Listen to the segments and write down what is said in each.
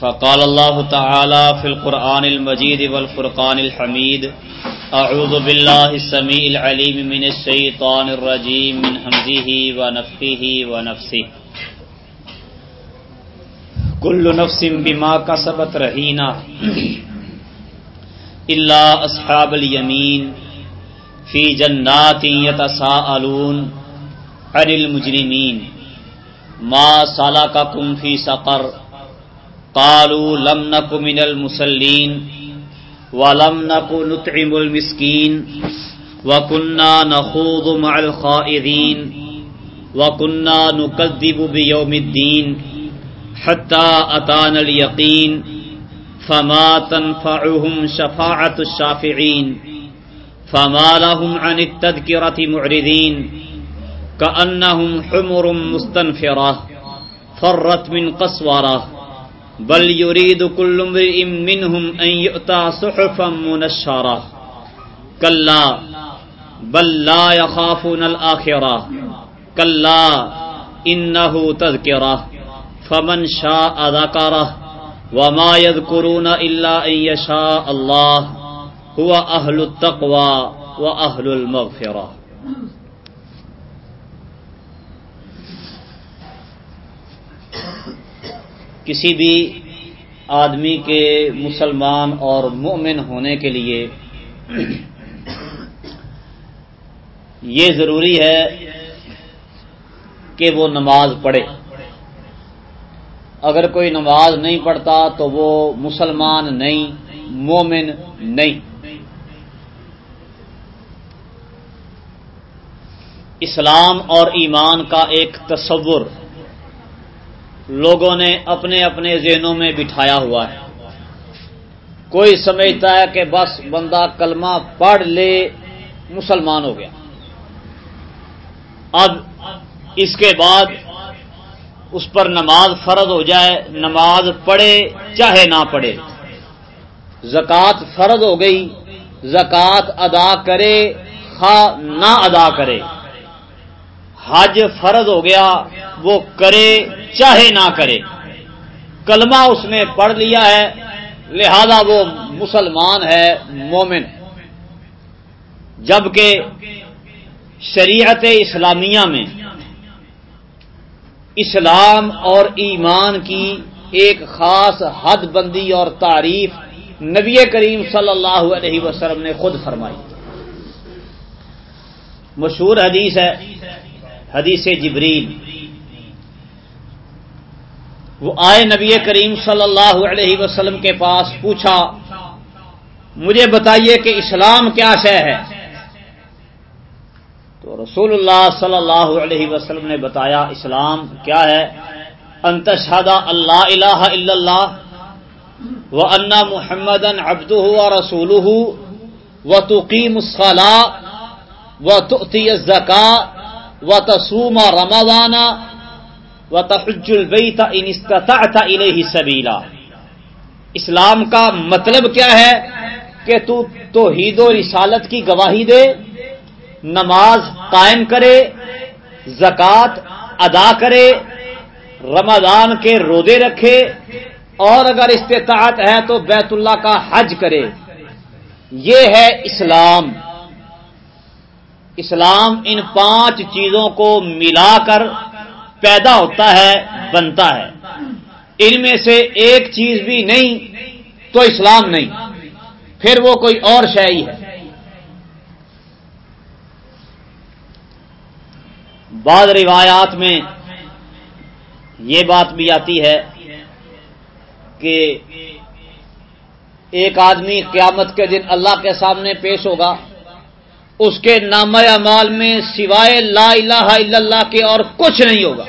فقال الله تعالى في القرآن المجيد والفرقان الحميد أعوذ بالله السميع العليم من الشيطان الرجيم من همزه ونفخه ونفسه كل نفس بما كسبت رهينة إلا أصحاب اليمين في جنات يتساءلون عن المجرمين ما سلككم في سقر قالوا لم نك من المسلين ولم نك نطعم المسكين وكنا نخوض مع الخائضين وكنا نكذب بيوم الدين حتى أتانا اليقين فما تنفعهم شفاعة الشافعين فما لهم عن التذكرة معرضين كأنهم حمر مستنفرة فرت من قصورة بل يريد كل امرئ منهم ان يؤتى صحفا منشرة كلا بل لا يخافون الاخره كلا انه تذكره فمن شاء ذكره وما يذكرون الا ان يشاء الله هو اهل التقوى واهل المغفره کسی بھی آدمی کے مسلمان اور مومن ہونے کے لیے یہ ضروری ہے کہ وہ نماز پڑھے۔ اگر کوئی نماز نہیں پڑھتا تو وہ مسلمان نہیں، مومن نہیں۔ اسلام اور ایمان کا ایک تصور۔ لوگوں نے اپنے اپنے ذہنوں میں بٹھایا ہوا ہے۔ کوئی سمجھتا ہے کہ بس بندہ کلمہ پڑھ لے، مسلمان ہو گیا۔ اب اس کے بعد اس پر نماز فرض ہو جائے، نماز پڑھے چاہے نہ پڑھے۔ زکوٰۃ فرض ہو گئی، زکوٰۃ ادا کرے، خواہ نہ ادا کرے۔ حج فرض ہو گیا، وہ کرے، چاہے نہ کرے۔ کلمہ اس نے پڑھ لیا ہے، لہذا وہ مسلمان ہے، مومن۔ جبکہ شریعت اسلامیہ میں اسلام اور ایمان کی ایک خاص حد بندی اور تعریف نبی کریم صلی اللہ علیہ وسلم نے خود فرمائی۔ مشہور حدیث ہے حدیث جبریل۔ وہ آئے نبی کریم صلی اللہ علیہ وسلم کے پاس پوچھا، مجھے بتائیے کہ اسلام کیا شے ہے؟ تو رسول اللہ صلی اللہ علیہ وسلم نے بتایا، اسلام کیا ہے؟ انتشاد اللہ الہ الا اللہ و انا محمد ابد و رسول و تقیم و تقتی زکا و تسوم رمضانہ و تحج البیت ان استطعت الیہ سبیلا اسلام کا مطلب کیا ہے کہ تو توحید و رسالت کی گواہی دے، نماز قائم کرے، زکوٰۃ ادا کرے، رمضان کے رودے رکھے، اور اگر استطاعت ہے تو بیت اللہ کا حج کرے۔ یہ ہے اسلام۔ اسلام ان پانچ چیزوں کو ملا کر پیدا ہوتا ہے، بنتا ہے۔ ان میں سے ایک چیز بھی نہیں تو اسلام نہیں۔ پھر وہ کوئی اور شہری ہے۔ بعض روایات میں یہ بات بھی آتی ہے کہ ایک آدمی قیامت کے دن اللہ کے سامنے پیش ہوگا۔ اس کے نام اعمال میں سوائے لا الہ الا اللہ کے اور کچھ نہیں ہوگا۔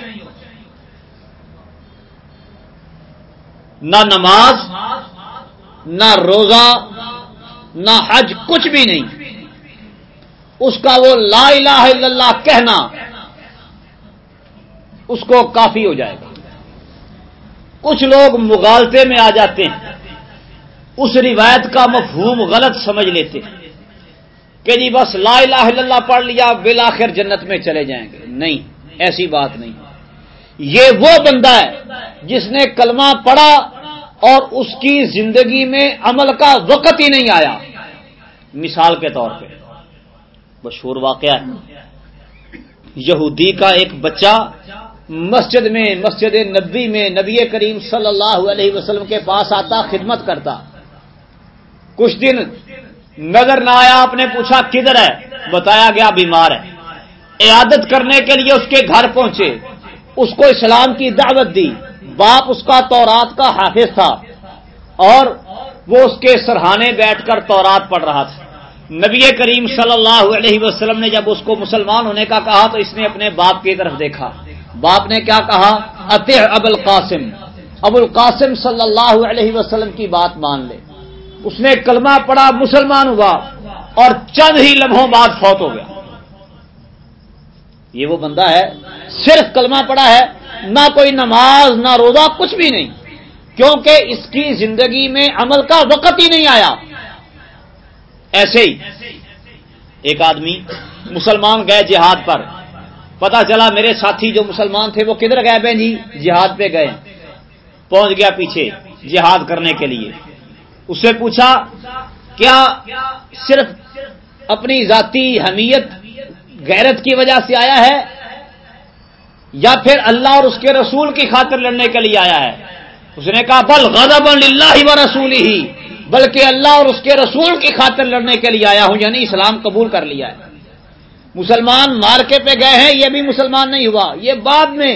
نہ نماز، نہ روزہ، نہ حج، کچھ بھی نہیں۔ اس کا وہ لا الہ الا اللہ کہنا اس کو کافی ہو جائے گا۔ کچھ لوگ مغالطے میں آ جاتے ہیں، اس روایت کا مفہوم غلط سمجھ لیتے ہیں۔ کہ جی بس لا الہ الا اللہ پڑھ لیا، بالآخر جنت میں چلے جائیں گے۔ نہیں، ایسی بات نہیں۔ یہ وہ بندہ ہے جس نے کلمہ پڑھا اور اس کی زندگی میں عمل کا وقت ہی نہیں آیا۔ مثال کے طور پہ، مشہور واقعہ ہے۔ یہودی کا ایک بچہ مسجد میں، مسجد نبی میں نبی کریم صلی اللہ علیہ وسلم کے پاس آتا، خدمت کرتا۔ کچھ دن نظر نہ آیا، آپ نے پوچھا کدھر ہے؟ بتایا گیا بیمار ہے۔ عیادت کرنے کے لیے اس کے گھر پہنچے۔ اس کو اسلام کی دعوت دی۔ باپ اس کا تورات کا حافظ تھا۔ اور وہ اس کے سرحانے بیٹھ کر تورات پڑھ رہا تھا۔ نبی کریم صلی اللہ علیہ وسلم نے جب اس کو مسلمان ہونے کا کہا تو اس نے اپنے باپ کی طرف دیکھا۔ باپ نے کیا کہا؟ اطح ابو القاسم۔ ابو القاسم صلی اللہ علیہ وسلم کی بات مان لے۔ اس نے کلمہ پڑا مسلمان ہوا اور چند ہی لمحوں بعد فوت ہو گیا۔ یہ وہ بندہ ہے، صرف کلمہ پڑا ہے، نہ کوئی نماز، نہ روزہ، کچھ بھی نہیں۔ کیونکہ اس کی زندگی میں عمل کا وقت ہی نہیں آیا۔ ایسے ہی ایک آدمی مسلمان گئے جہاد پر۔ پتا چلا میرے ساتھی جو مسلمان تھے وہ کدھر گئے بہن جی؟ جہاد پہ گئے۔ پہنچ گیا پیچھے جہاد کرنے کے لیے۔ اس سے پوچھا، کیا صرف اپنی ذاتی حمیت غیرت کی وجہ سے آیا ہے یا پھر اللہ اور اس کے رسول کی خاطر لڑنے کے لیے آیا ہے؟ اس نے کہا، بل غضب اللہ و رسول ہی بلکہ اللہ اور اس کے رسول کی خاطر لڑنے کے لیے آیا ہوں یعنی اسلام قبول کر لیا ہے۔ مسلمان مارکے پہ گئے ہیں، یہ بھی مسلمان نہیں ہوا۔ یہ بعد میں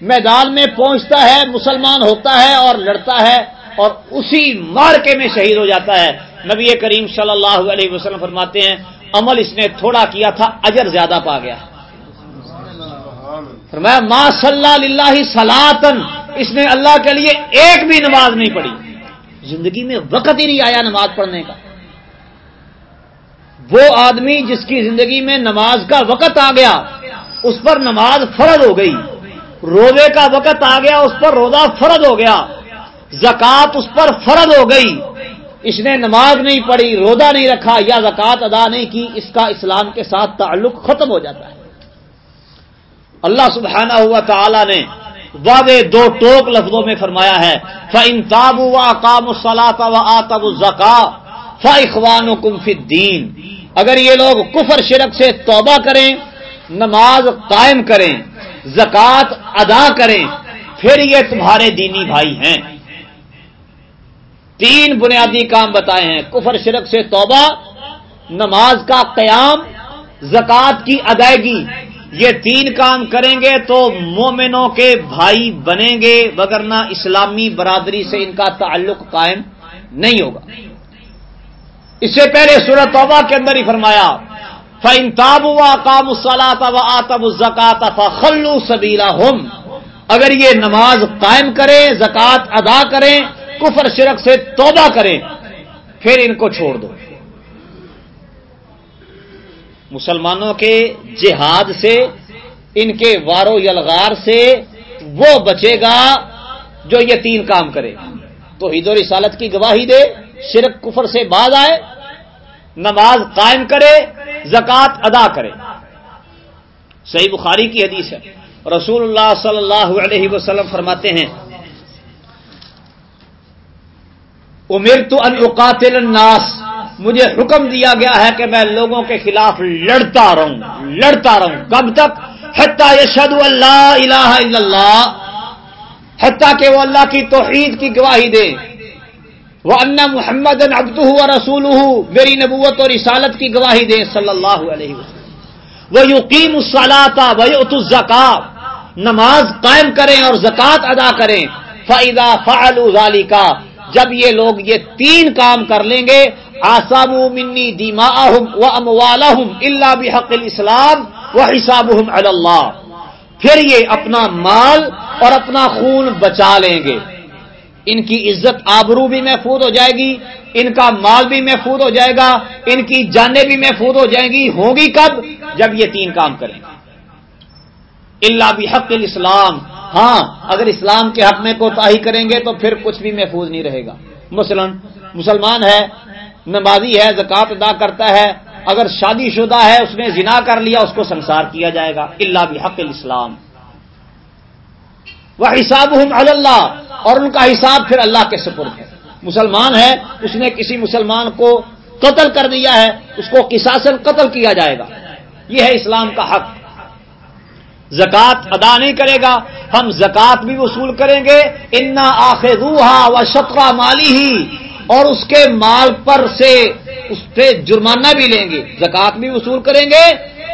میدان میں پہنچتا ہے، مسلمان ہوتا ہے اور لڑتا ہے۔ اور اسی مارکے میں شہید ہو جاتا ہے۔ نبی کریم صلی اللہ علیہ وسلم فرماتے ہیں، عمل اس نے تھوڑا کیا تھا، اجر زیادہ پا گیا۔ فرمایا، ما صلی اللہ سلاطن اس نے اللہ کے لیے ایک بھی نماز نہیں پڑھی۔ زندگی میں وقت ہی نہیں آیا نماز پڑھنے کا۔ وہ آدمی جس کی زندگی میں نماز کا وقت آ گیا، اس پر نماز فرض ہو گئی۔ روزے کا وقت آ گیا، اس پر روزہ فرض ہو گیا۔ زکات اس پر فرض ہو گئی۔ اس نے نماز نہیں پڑھی، روزہ نہیں رکھا یا زکات ادا نہیں کی، اس کا اسلام کے ساتھ تعلق ختم ہو جاتا ہے۔ اللہ سبحانہ ہوا تعالی نے واضح دو ٹوک لفظوں میں فرمایا ہے فن تابو و کام الصلاح و آتب الزکا فخوان و دین اگر یہ لوگ کفر شرک سے توبہ کریں، نماز قائم کریں زکوٰۃ ادا کریں، پھر یہ تمہارے دینی بھائی ہیں۔ تین بنیادی کام بتائے ہیں۔ کفر، شرک سے توبہ، نماز کا قیام، زکوٰۃ کی ادائیگی۔ یہ تین کام کریں گے تو مومنوں کے بھائی بنیں گے، وگرنہ اسلامی برادری سے ان کا تعلق قائم نہیں ہوگا۔ اس سے پہلے سورت توبہ کے اندر ہی فرمایا فن تابو کام الصلاۃ و آتب الزکات فخلو سبیلا ہوم اگر یہ نماز قائم کریں، زکوٰۃ ادا کریں کفر شرک سے توبہ کریں، پھر ان کو چھوڑ دو۔ مسلمانوں کے جہاد سے، ان کے وارو یلغار سے وہ بچے گا جو یہ تین کام کرے۔ تو عید و رسالت کی گواہی دے، شرک کفر سے بعد آئے، نماز قائم کرے، زکوٰۃ ادا کرے۔ صحیح بخاری کی حدیث ہے۔ رسول اللہ صلی اللہ علیہ وسلم فرماتے ہیں امیر تو انقاتل الناس۔ مجھے حکم دیا گیا ہے کہ میں لوگوں کے خلاف لڑتا رہوں لڑتا رہوں۔ کب تک؟ حتیٰ یشد اللہ الہ الا اللہ، حتیٰ کہ وہ اللہ کی توحید کی گواہی دے۔ وہ انا محمد ابد و رسول میری نبوت اور رسالت کی گواہی دے، صلی اللہ علیہ وسلم۔ وہ یقین الصلاطا ویت الزکا نماز قائم کریں اور زکوٰۃ ادا کریں۔ فائدہ فعل کا جب یہ لوگ یہ تین کام کر لیں گے آسام منی دیما و اموال اللہ بحق الاسلام و حساب اللہ۔ پھر یہ اپنا مال اور اپنا خون بچا لیں گے۔ ان کی عزت آبرو بھی محفوظ ہو جائے گی، ان کا مال بھی محفوظ ہو جائے گا، ان کی جانیں بھی محفوظ ہو جائیں گی۔ ہوں گی کب؟ جب یہ تین کام کریں گے۔ اللہ بھی حق الاسلام ہاں اگر اسلام کے حق میں کوتاہی کریں گے تو پھر کچھ بھی محفوظ نہیں رہے گا۔ مثلاً، مسلمان ہے، نمازی ہے زکات ادا کرتا ہے، اگر شادی شدہ ہے، اس نے زنا کر لیا، اس کو سنسار کیا جائے گا۔ اللہ بھی حق الاسلام وہ حساب اللہ۔ اور ان کا حساب پھر اللہ کے سپرد ہے۔ مسلمان ہے، اس نے کسی مسلمان کو قتل کر دیا ہے، اس کو کساسن قتل کیا جائے گا۔ یہ ہے اسلام کا حق۔ زکات ادا نہیں کرے گا۔ ہم زکات بھی وصول کریں گے۔ انا آخر روحا و شطرہ مالی ہی اور اس کے مال پر سے اس سے جرمانہ بھی لیں گے۔ زکات بھی وصول کریں گے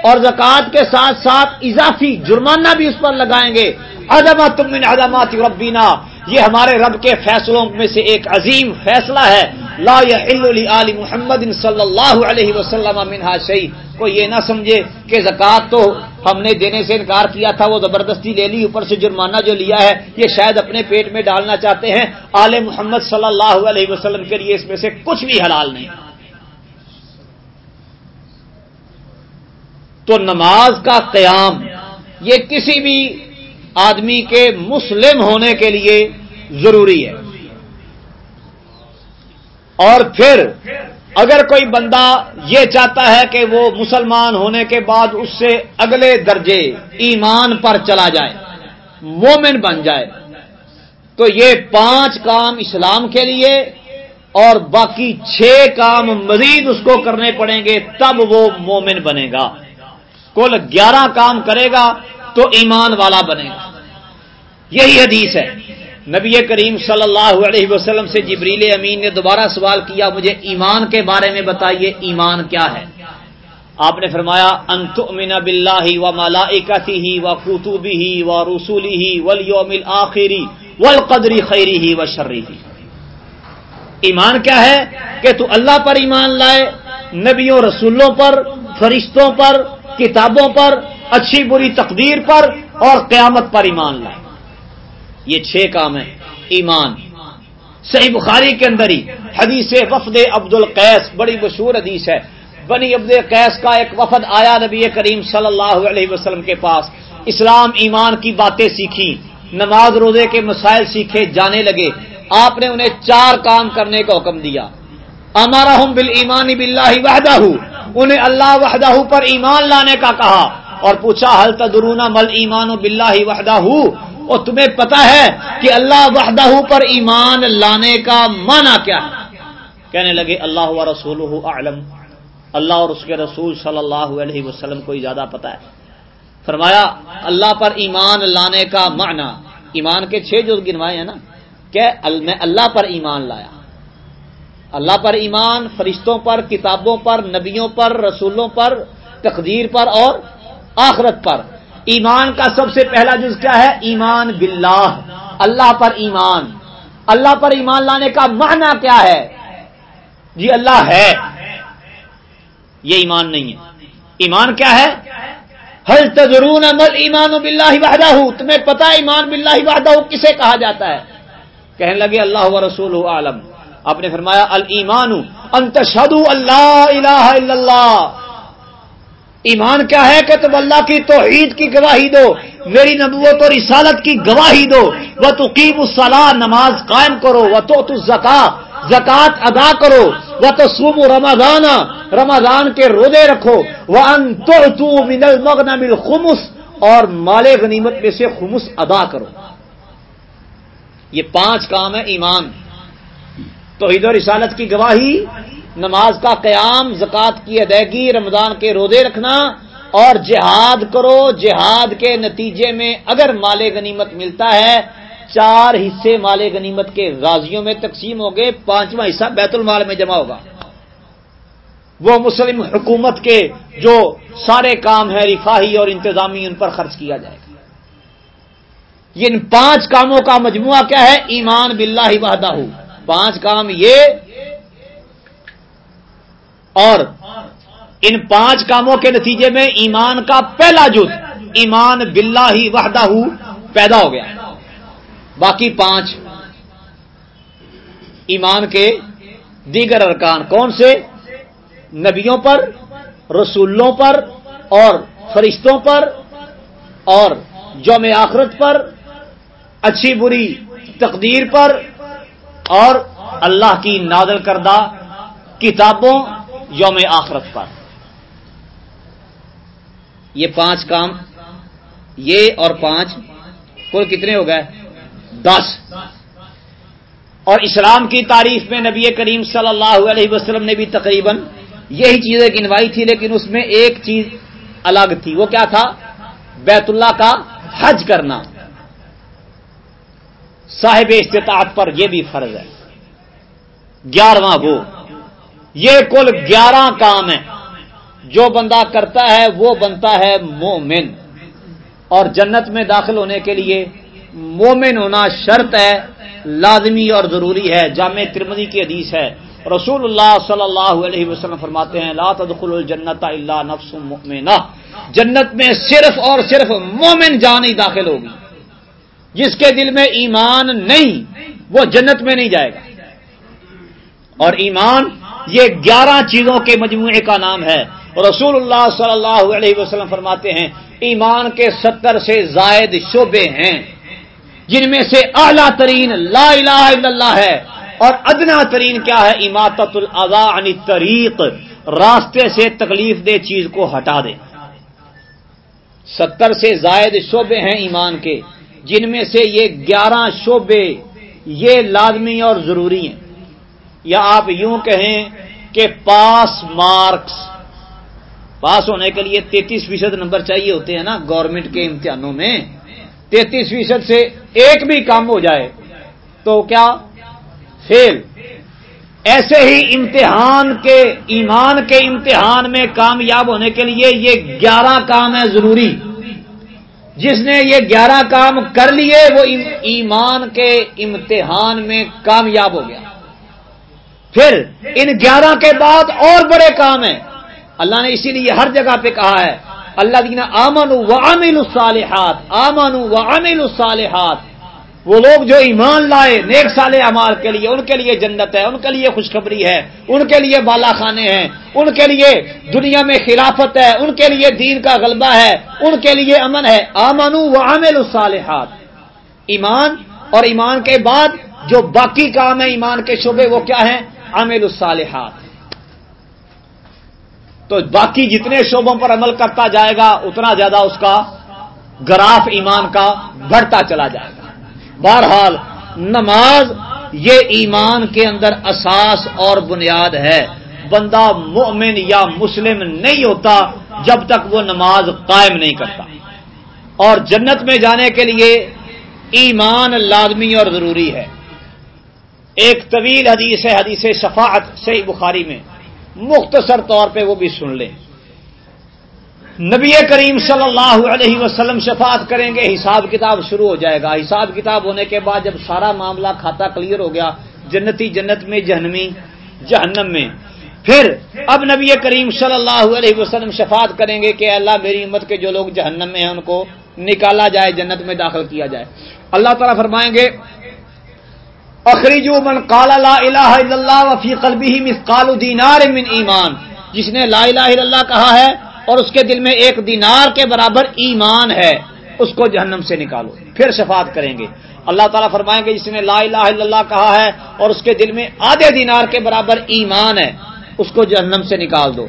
اور زکات کے ساتھ ساتھ اضافی جرمانہ بھی اس پر لگائیں گے۔ عدمات تم عدمات ربینا یہ ہمارے رب کے فیصلوں میں سے ایک عظیم فیصلہ ہے۔ لا علی محمد صلی اللہ علیہ وسلم منہا شہی کو یہ نہ سمجھے کہ زکوٰۃ تو ہم نے دینے سے انکار کیا تھا، وہ زبردستی لے لی، اوپر سے جرمانہ جو لیا ہے، یہ شاید اپنے پیٹ میں ڈالنا چاہتے ہیں۔ آل محمد صلی اللہ علیہ وسلم کے لیے اس میں سے کچھ بھی حلال نہیں۔ تو نماز کا قیام، یہ کسی بھی آدمی کے مسلم ہونے کے لیے ضروری ہے۔ اور پھر اگر کوئی بندہ یہ چاہتا ہے کہ وہ مسلمان ہونے کے بعد اس سے اگلے درجے ایمان پر چلا جائے مومن بن جائے تو یہ پانچ کام اسلام کے لیے اور باقی چھ کام مزید اس کو کرنے پڑیں گے تب وہ مومن بنے گا۔ کل گیارہ کام کرے گا تو ایمان والا بنے گا۔ یہی حدیث ہے۔ نبی کریم صلی اللہ علیہ وسلم سے جبریل امین نے دوبارہ سوال کیا، مجھے ایمان کے بارے میں بتائیے، ایمان کیا ہے؟ آپ نے فرمایا انت امین بلّہ و ملائکتی ہی و قطوبی ہی و رسولی ہی ولیوم آخری ول قدری خیری ہی و شرری ہی ایمان کیا ہے؟ کہ تو اللہ پر ایمان لائے، نبیوں، رسولوں پر، فرشتوں پر، کتابوں پر، اچھی بری تقدیر پر اور قیامت پر ایمان لائے۔ یہ چھ کام ہیں، ایمان۔ صحیح بخاری کے اندر ہی حدیث وفد عبد القیس بڑی مشہور حدیث ہے۔ بنی عبد القیس کا ایک وفد آیا نبی کریم صلی اللہ علیہ وسلم کے پاس۔ اسلام ایمان کی باتیں سیکھی نماز روزے کے مسائل سیکھے، جانے لگے۔ آپ نے انہیں چار کام کرنے کا حکم دیا۔ ہمارا ہم بل ایمانی بلّہ وحدہ، انہیں اللہ وحدہ پر ایمان لانے کا کہا اور پوچھا حل تدرونا مل ایمان و بلّہ وحدہ؟ اور تمہیں پتا ہے کہ اللہ وحدہ پر ایمان لانے کا معنی کیا ہے؟ کہنے لگے، اللہ و رسول عالم اللہ اور اس کے رسول صلی اللہ علیہ وسلم کو ہی زیادہ پتا ہے۔ فرمایا، اللہ پر ایمان لانے کا معنی۔ ایمان کے چھ جو گنوائے ہیں نا۔ کہ میں اللہ پر ایمان لایا۔ اللہ پر ایمان، فرشتوں پر، کتابوں پر، نبیوں پر، رسولوں پر، تقدیر پر اور آخرت پر۔ ایمان کا سب سے پہلا جز کیا ہے؟ ایمان باللہ۔ اللہ پر ایمان۔ اللہ پر ایمان لانے کا معنی کیا ہے؟ جی اللہ ہے۔ یہ ایمان نہیں ہے۔ ایمان کیا ہے؟ حل تجرون عمل ایمان و بلّہ وحدہ؟ تمہیں پتا ایمان بلّہ وحدہ کسے کہا جاتا ہے؟ کہنے لگے اللہ و رسول عالم۔ آپ نے فرمایا المان انتشد اللہ الہ الا اللہ۔ ایمان کیا ہے کہ تم اللہ کی توحید کی گواہی دو، میری نبوت اور رسالت کی گواہی دو۔ وہ تو قیم الصلاح نماز قائم کرو۔ وہ تو زکا زکات ادا کرو۔ وہ تو سوم رمضان رمضان کے روزے رکھو۔ وہ ان تو من المغنم الخمس، اور مال غنیمت میں سے خمس ادا کرو۔ یہ پانچ کام ہے ایمان۔ توحید و رسالت کی گواہی نماز کا قیام، زکوٰۃ کی ادائیگی، رمضان کے روزے رکھنا اور جہاد کرو۔ جہاد کے نتیجے میں اگر مال غنیمت ملتا ہے، چار حصے مال غنیمت کے غازیوں میں تقسیم ہو گئے، پانچواں حصہ بیت المال میں جمع ہوگا۔ وہ مسلم حکومت کے جو سارے کام ہیں، رفاہی اور انتظامی، ان پر خرچ کیا جائے گا۔ ان پانچ کاموں کا مجموعہ کیا ہے؟ ایمان باللہ وحدہ۔ پانچ کام یہ اور ان پانچ کاموں کے نتیجے میں ایمان کا پہلا جز، ایمان بلا ہی وحدہ پیدا ہو گیا۔ باقی پانچ، ایمان کے دیگر ارکان کون سے؟ نبیوں پر، رسولوں پر اور فرشتوں پر اور یوم آخرت پر، اچھی بری تقدیر پر اور اللہ کی نادل کردہ کتابوں یوم آخرت پر۔ یہ پانچ کام، یہ اور پانچ، کل کتنے ہو گئے؟ دس۔ اور اسلام کی تعریف میں نبی کریم صلی اللہ علیہ وسلم نے بھی تقریباً یہی چیزیں گنوائی تھی، لیکن اس میں ایک چیز الگ تھی۔ وہ کیا تھا؟ بیت اللہ کا حج کرنا۔ صاحب استطاعت پر یہ بھی فرض ہے۔ گیارہواں وہ یہ کل گیارہ کام ہے جو بندہ کرتا ہے، وہ بنتا ہے مومن۔ اور جنت میں داخل ہونے کے لیے مومن ہونا شرط ہے، لازمی اور ضروری ہے۔ جامع ترمدی کی حدیث ہے۔ رسول اللہ صلی اللہ علیہ وسلم فرماتے ہیں، لا تدخل الجنت الا نفس مؤمنہ۔ جنت میں صرف اور صرف مومن جان ہی داخل ہوگی۔ جس کے دل میں ایمان نہیں، وہ جنت میں نہیں جائے گا۔ اور ایمان یہ گیارہ چیزوں کے مجموعے کا نام ہے۔ رسول اللہ صلی اللہ علیہ وسلم فرماتے ہیں، ایمان کے ستر سے زائد شعبے ہیں۔ جن میں سے اعلیٰ ترین لا الہ الا اللہ ہے اور ادنا ترین کیا ہے؟ اماطت عن طریق راستے سے تکلیف دہ چیز کو ہٹا دے۔ ستر سے زائد شعبے ہیں ایمان کے، جن میں سے یہ گیارہ شعبے یہ لازمی اور ضروری ہیں۔ یا آپ یوں کہیں کہ پاس مارکس، پاس ہونے کے لیے تینتیس فیصد نمبر چاہیے ہوتے ہیں نا گورنمنٹ کے امتحانوں میں، تینتیس فیصد سے ایک بھی کم ہو جائے تو کیا؟ فیل۔ ایسے ہی امتحان کے، ایمان کے امتحان میں کامیاب ہونے کے لیے یہ گیارہ کام ہے ضروری۔ جس نے یہ گیارہ کام کر لیے، وہ ایمان کے امتحان میں کامیاب ہو گیا۔ پھر ان گیارہ کے بعد اور بڑے کام ہیں۔ اللہ نے اسی لیے ہر جگہ پہ کہا ہے اللہ دینا آمن و عامل الصالحات آمن و عامل الصالحات۔ وہ لوگ جو ایمان لائے، نیک سال امال کے لیے، ان کے لیے جنت ہے، ان کے لیے خوشخبری ہے، ان کے لیے بالا خانے ہیں، ان کے لیے دنیا میں خلافت ہے، ان کے لیے دین کا غلبہ ہے، ان کے لیے امن ہے۔ آمن و عامل الصالحات۔ ایمان اور ایمان کے بعد جو باقی کام ہے ایمان کے شعبے، وہ کیا ہیں؟ عامل الصالحات۔ تو باقی جتنے شعبوں پر عمل کرتا جائے گا، اتنا زیادہ اس کا گراف ایمان کا بڑھتا چلا جائے گا۔ بہرحال، نماز یہ ایمان کے اندر اساس اور بنیاد ہے۔ بندہ مومن یا مسلم نہیں ہوتا جب تک وہ نماز قائم نہیں کرتا۔ اور جنت میں جانے کے لیے ایمان لازمی اور ضروری ہے۔ ایک طویل حدیث ہے، حدیث شفاعت صحیح بخاری میں۔ مختصر طور پہ وہ بھی سن لیں۔ نبی کریم صلی اللہ علیہ وسلم شفاعت کریں گے، حساب کتاب شروع ہو جائے گا۔ حساب کتاب ہونے کے بعد جب سارا معاملہ کھاتا کلیئر ہو گیا، جنتی جنت میں، جہنمی جہنم میں۔ پھر اب نبی کریم صلی اللہ علیہ وسلم شفاعت کریں گے کہ اللہ میری امت کے جو لوگ جہنم میں ہیں، ان کو نکالا جائے، جنت میں داخل کیا جائے۔ اللہ تعالیٰ فرمائیں گے اخریجو من قال لا الہ الا اللہ وفی قلبی مثقال دینار من ایمان۔ جس نے لا الہ الا اللہ کہا ہے اور اس کے دل میں ایک دینار کے برابر ایمان ہے، اس کو جہنم سے نکالو۔ پھر شفاعت کریں گے۔ اللہ تعالیٰ فرمائیں گے، جس نے لا الہ الا اللہ کہا ہے اور اس کے دل میں آدھے دینار کے برابر ایمان ہے، اس کو جہنم سے نکال دو۔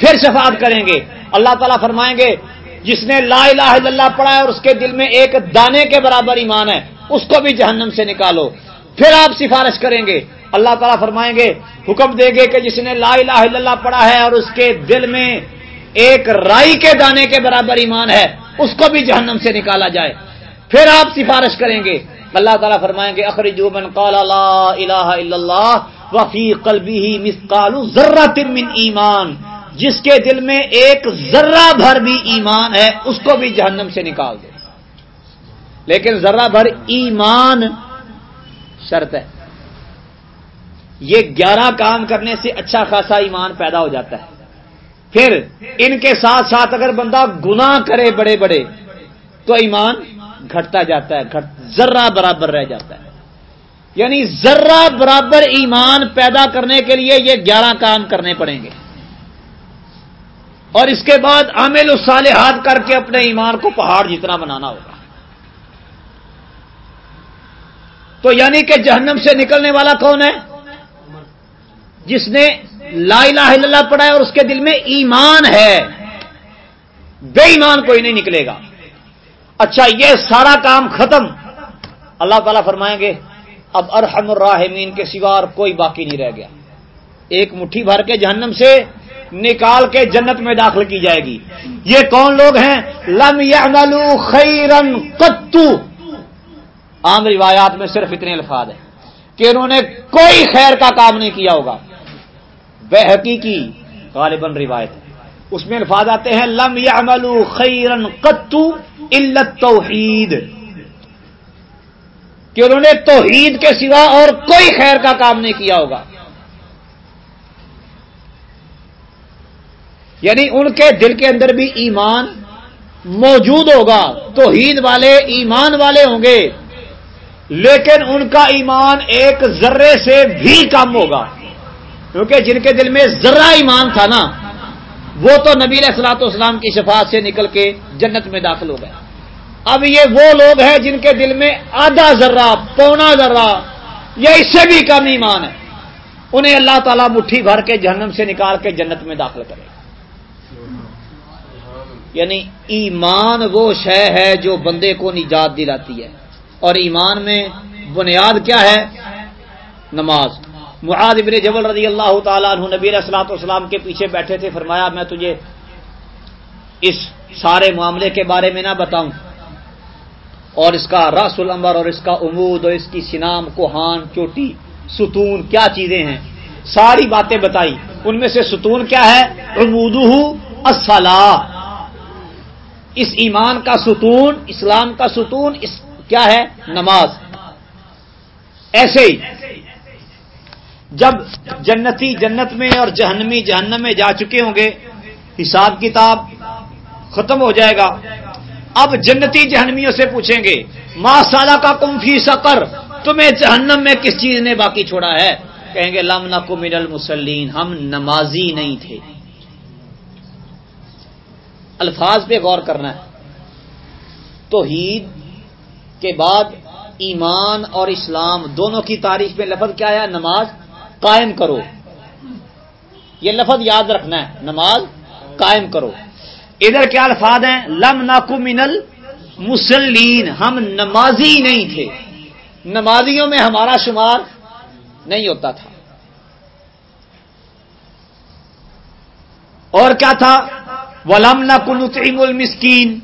پھر شفاعت کریں گے۔ اللہ تعالیٰ فرمائیں گے، جس نے لا الہ الا اللہ پڑھا ہے اور اس کے دل میں ایک دانے کے برابر ایمان ہے، اس کو بھی جہنم سے نکالو۔ پھر آپ سفارش کریں گے۔ اللہ تعالیٰ فرمائیں گے، حکم دے گے کہ جس نے لا الہ الا اللہ پڑھا ہے اور اس کے دل میں ایک رائی کے دانے کے برابر ایمان ہے، اس کو بھی جہنم سے نکالا جائے۔ پھر آپ سفارش کریں گے۔ اللہ تعالیٰ فرمائیں گے، اخرجو من قال لا الہ الا اللہ وفی قلبی مسقال ذرہ من ایمان۔ جس کے دل میں ایک ذرہ بھر بھی ایمان ہے، اس کو بھی جہنم سے نکال دو لیکن ذرہ بھر ایمان شرط ہے۔ یہ گیارہ کام کرنے سے اچھا خاصا ایمان پیدا ہو جاتا ہے۔ پھر ان کے ساتھ ساتھ اگر بندہ گنا کرے بڑے بڑے، تو ایمان گھٹتا جاتا ہے، گھٹ، ذرہ برابر رہ جاتا ہے۔ یعنی ذرہ برابر ایمان پیدا کرنے کے لیے یہ گیارہ کام کرنے پڑیں گے۔ اور اس کے بعد عامل الصالحات کر کے اپنے ایمان کو پہاڑ جتنا بنانا ہوگا۔ تو یعنی کہ جہنم سے نکلنے والا کون ہے؟ جس نے لا الہ الا اللہ پڑھا ہے اور اس کے دل میں ایمان ہے۔ بے ایمان کوئی نہیں نکلے گا۔ اچھا یہ سارا کام ختم۔ اللہ تعالیٰ فرمائیں گے، اب ارحم الراحمین کے سوا اور کوئی باقی نہیں رہ گیا۔ ایک مٹھی بھر کے جہنم سے نکال کے جنت میں داخل کی جائے گی۔ یہ کون لوگ ہیں؟ لم یعملو خیرن قطو عام روایات میں صرف اتنے الفاظ ہیں کہ انہوں نے کوئی خیر کا کام نہیں کیا ہوگا۔ بے حقیقی غالباً روایت ہے۔ اس میں الفاظ آتے ہیں، لم یعملو خیرن قطو علت توحید کہ انہوں نے توحید کے سوا اور کوئی خیر کا کام نہیں کیا ہوگا۔ یعنی ان کے دل کے اندر بھی ایمان موجود ہوگا، توحید والے، ایمان والے ہوں گے۔ لیکن ان کا ایمان ایک ذرے سے بھی کم ہوگا۔ کیونکہ جن کے دل میں ذرہ ایمان تھا نا، وہ تو نبی السلاط اسلام کی شفاعت سے نکل کے جنت میں داخل ہو گئے۔ اب یہ وہ لوگ ہیں جن کے دل میں آدھا ذرہ، پونا ذرہ، یا اس سے بھی کم ایمان ہے۔ انہیں اللہ تعالیٰ مٹھی بھر کے جہنم سے نکال کے جنت میں داخل کرے۔ گا یعنی ایمان وہ شے ہے جو بندے کو نجات دلاتی ہے۔ اور ایمان میں بنیاد کیا ہے؟ نماز۔ معاذ ابن جبل رضی اللہ تعالیٰ عنہ نبی السلاط والسلام کے پیچھے بیٹھے تھے، فرمایا، میں تجھے اس سارے معاملے کے بارے میں نہ بتاؤں۔ اور اس کا رس العمر اور اس کا امود اور اس کی سنام، کوہان، چوٹی، ستون، کیا چیزیں ہیں؟ ساری باتیں بتائی۔ ان میں سے ستون کیا ہے؟ امود اس ایمان کا ستون، اسلام کا ستون، اس کیا ہے؟ نماز. ایسے ہی. جب جنتی جنت میں اور جہنمی جہنم میں جا چکے ہوں گے، حساب کتاب ختم ہو جائے گا۔ اب جنتی جہنمیوں سے پوچھیں گے ماں سالہ کا کم فی سکر تمہیں جہنم میں کس چیز نے باقی چھوڑا ہے؟ کہیں گے، لم کو من المسلین ہم نمازی نہیں تھے۔ الفاظ پہ غور کرنا ہے۔ توحید کے بعد ایمان اور اسلام دونوں کی تاریخ میں لفظ کیا ہے؟ نماز قائم کرو۔ یہ لفظ یاد رکھنا ہے۔ نماز قائم کرو۔ ادھر کیا الفاظ ہیں؟ لم ناکو منل مسلین۔ ہم نمازی نہیں تھے۔ نمازیوں میں ہمارا شمار نہیں ہوتا تھا۔ اور کیا تھا؟ ولم نقل المسکین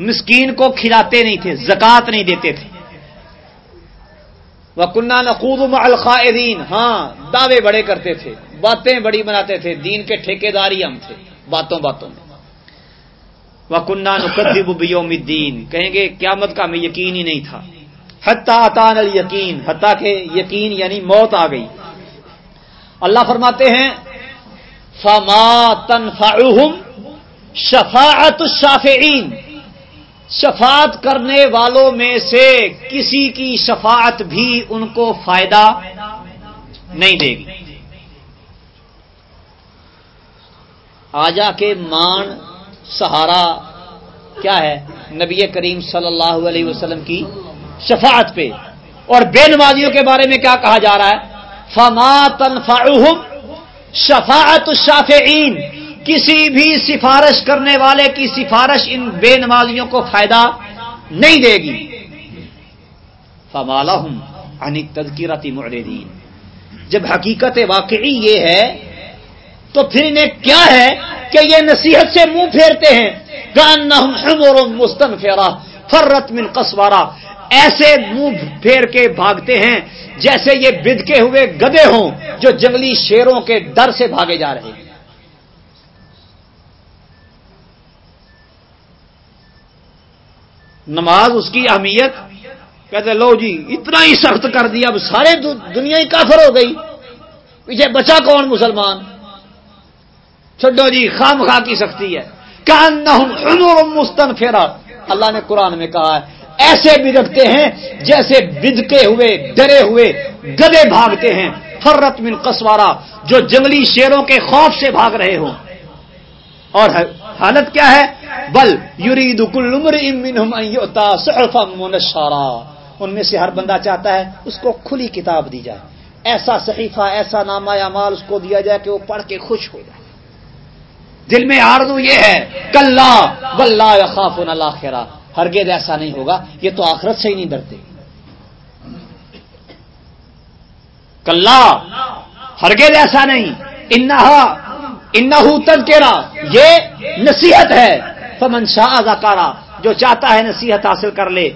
مسکین کو کھلاتے نہیں تھے زکات نہیں دیتے تھے۔ وہ کنہ نقوب الخائرین ہاں دعوے بڑے کرتے تھے، باتیں بڑی بناتے تھے۔ دین کے ٹھیکے داری ہم تھے، باتوں باتوں میں۔ وہ کنہ نقدب بیوم الدین کہیں گے، قیامت کا ہمیں یقین ہی نہیں تھا۔ حتہ اطان یقین حتیٰ کہ یقین یعنی موت آ گئی۔ اللہ فرماتے ہیں، فما تنفعهم شفاعت الشافعین شفاعت کرنے والوں میں سے کسی کی شفاعت بھی ان کو فائدہ نہیں دے گی۔ آجا کے مان، سہارا کیا ہے؟ نبی کریم صلی اللہ علیہ وسلم کی شفاعت پہ۔ اور بے نمازیوں کے بارے میں کیا کہا جا رہا ہے؟ فما تنفعهم شفاعت الشافعین کسی بھی سفارش کرنے والے کی سفارش ان بے نمازیوں کو فائدہ نہیں دے گی۔ فمالا ہوں ان تذکیرتی معردین جب حقیقت واقعی یہ ہے، تو پھر انہیں کیا ہے کہ یہ نصیحت سے منہ پھیرتے ہیں؟ گان نہ مستن فیرا فرت من قصوارا ایسے منہ پھیر کے بھاگتے ہیں جیسے یہ بد کے ہوئے گدے ہوں جو جنگلی شیروں کے ڈر سے بھاگے جا رہے ہیں۔ نماز اس کی اہمیت کہتے لو جی اتنا ہی سخت کر دیا، اب سارے دنیا ہی کافر ہو گئی۔ پیچھے بچا کون مسلمان؟ چھڈو جی خام خواہ کی سختی ہے۔ کہ مستن پھیرا اللہ نے قرآن میں کہا ہے، ایسے بھی رکھتے ہیں جیسے بدکے ہوئے، ڈرے ہوئے، گدے بھاگتے ہیں۔ فرت من قسوارا جو جنگلی شیروں کے خوف سے بھاگ رہے ہوں۔ اور حالت کیا ہے؟ بل یورید کل عمر منشارا ان میں سے ہر بندہ چاہتا ہے اس کو کھلی کتاب دی جائے۔ ایسا صحیفہ، ایسا نامہ یا مال اس کو دیا جائے کہ وہ پڑھ کے خوش ہو جائے۔ دل میں آردو یہ ہے کل بلّہ خاف اللہ خیرا ہرگز ایسا نہیں ہوگا، یہ تو آخرت سے ہی نہیں ڈرتے۔ کل ہرگز ایسا نہیں۔ انہا انہو تذکرہ، یہ نصیحت ہے۔ فمن شاہ اداکارا جو چاہتا ہے نصیحت حاصل کر لے۔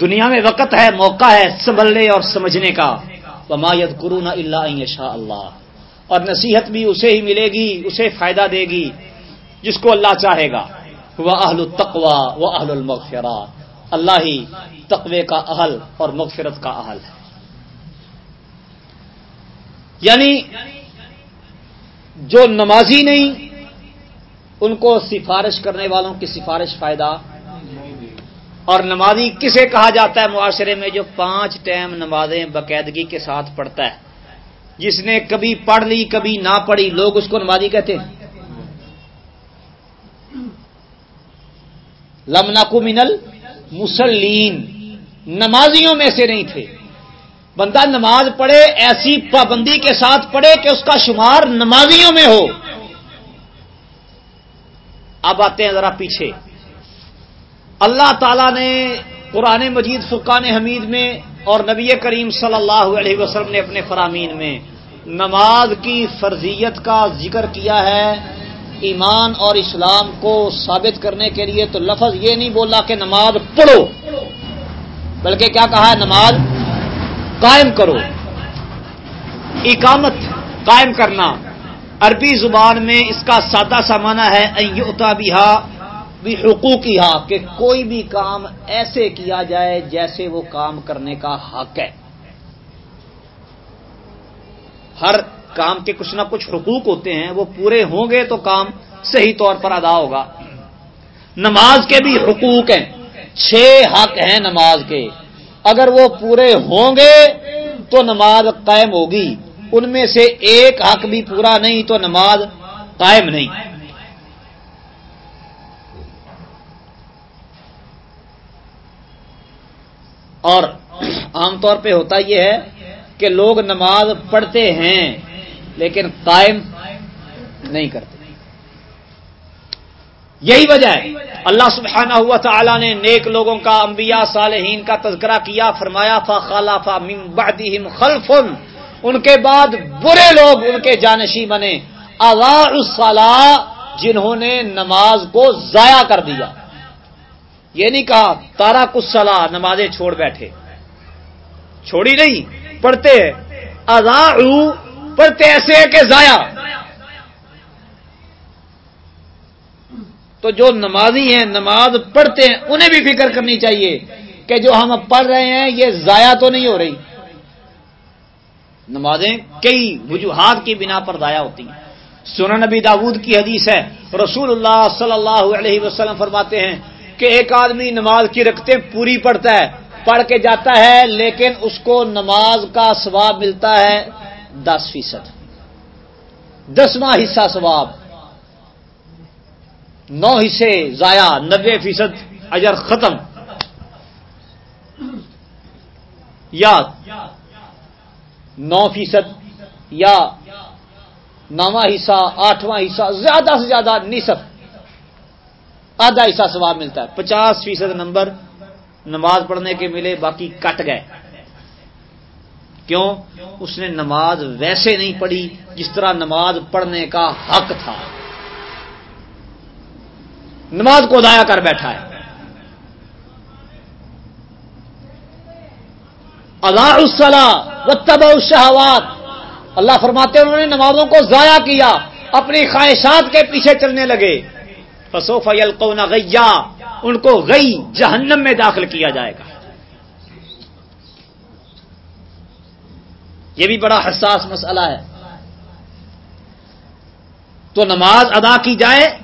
دنیا میں وقت ہے، موقع ہے سنبھلنے اور سمجھنے کا۔ ومایت کرون اللہ شاہ اللہ۔ اور نصیحت بھی اسے ہی ملے گی، اسے فائدہ دے گی، جس کو اللہ چاہے گا۔ وہ اہل التقوا وہ اہل المغفرا اللہ ہی تقوے کا اہل اور مغفرت کا اہل ہے۔ یعنی جو نمازی نہیں، ان کو سفارش کرنے والوں کی سفارش فائدہ اور نمازی کسے کہا جاتا ہے معاشرے میں جو پانچ ٹائم نمازیں باقاعدگی کے ساتھ پڑھتا ہے؟ جس نے کبھی پڑھ لی، کبھی نہ پڑھی، لوگ اس کو نمازی کہتے ہیں۔ لمنا کو منل مسلین نمازیوں میں سے نہیں تھے۔ بندہ نماز پڑھے، ایسی پابندی کے ساتھ پڑھے کہ اس کا شمار نمازیوں میں ہو۔ اب آتے ہیں ذرا پیچھے۔ اللہ تعالی نے قرآن مجید، فرقان حمید میں اور نبی کریم صلی اللہ علیہ وسلم نے اپنے فرامین میں نماز کی فرضیت کا ذکر کیا ہے۔ ایمان اور اسلام کو ثابت کرنے کے لیے تو لفظ یہ نہیں بولا کہ نماز پڑھو، بلکہ کیا کہا ہے؟ نماز قائم کرو۔ اقامت قائم کرنا۔ عربی زبان میں اس کا سادہ سا معنی ہے بھی بھی حقوقی حق کہ کوئی بھی کام ایسے کیا جائے جیسے وہ کام کرنے کا حق ہے۔ ہر کام کے کچھ نہ کچھ حقوق ہوتے ہیں، وہ پورے ہوں گے تو کام صحیح طور پر ادا ہوگا۔ نماز کے بھی حقوق ہیں، چھ حق ہیں نماز کے۔ اگر وہ پورے ہوں گے تو نماز قائم ہوگی۔ ان میں سے ایک حق بھی پورا نہیں تو نماز قائم نہیں۔ اور عام طور پہ ہوتا یہ ہے کہ لوگ نماز پڑھتے ہیں لیکن قائم نہیں کرتے۔ یہی وجہ ہے۔ اللہ سبحانہ ہوا تعالیٰ نے نیک لوگوں کا، انبیاء صالحین کا تذکرہ کیا، فرمایا، فا خالہ فا بعدہم خلف۔ ان کے بعد برے لوگ ان کے جانشی بنے۔ الصلاح جنہوں نے نماز کو ضائع کر دیا۔ یہ نہیں کہا تارا کسلا نمازیں چھوڑ بیٹھے۔ چھوڑی نہیں، پڑھتے۔ ادا پڑھتے ایسے کہ ضائع۔ تو جو نمازی ہیں، نماز پڑھتے ہیں، انہیں بھی فکر کرنی چاہیے کہ جو ہم پڑھ رہے ہیں، یہ ضائع تو نہیں ہو رہی۔ نمازیں کئی وجوہات کی بنا پر ضائع ہوتی ہیں۔ سنن نبی داود کی حدیث ہے، رسول اللہ صلی اللہ علیہ وسلم فرماتے ہیں کہ ایک آدمی نماز کی رکھتے پوری پڑھتا ہے، پڑھ کے جاتا ہے، لیکن اس کو نماز کا ثواب ملتا ہے دس فیصد۔ دسواں حصہ ثواب۔ نو حصے ضائع نبے فیصد اجر ختم۔ یا نو فیصد یا نواں حصہ، آٹھواں حصہ، زیادہ سے زیادہ نصف۔ آدھا حصہ سواب ملتا ہے۔ پچاس فیصد نمبر نماز پڑھنے کے ملے، باقی کٹ گئے۔ کیوں؟ اس نے نماز ویسے نہیں پڑھی جس طرح نماز پڑھنے کا حق تھا۔ نماز کو ادا کر بیٹھا ہے۔ اللہ الصلاح و تب شہوات اللہ فرماتے انہوں نے نمازوں کو ضائع کیا، اپنی خواہشات کے پیچھے چلنے لگے۔ فسوف یلقون غیا، ان کو گئی جہنم میں داخل کیا جائے گا۔ یہ بھی بڑا حساس مسئلہ ہے۔ تو نماز ادا کی جائے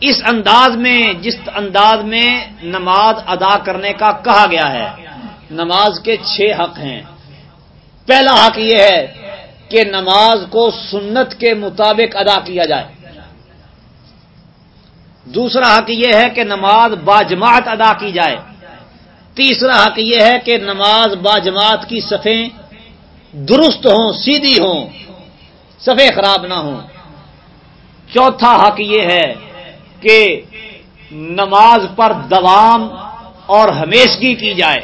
اس انداز میں، جس انداز میں نماز ادا کرنے کا کہا گیا ہے۔ نماز کے چھ حق ہیں۔ پہلا حق یہ ہے کہ نماز کو سنت کے مطابق ادا کیا جائے۔ دوسرا حق یہ ہے کہ نماز باجماعت ادا کی جائے۔ تیسرا حق یہ ہے کہ نماز باجماعت کی صفیں درست ہوں، سیدھی ہوں صفے خراب نہ ہوں۔ چوتھا حق یہ ہے کہ نماز پر دوام اور ہمیشگی کی جائے۔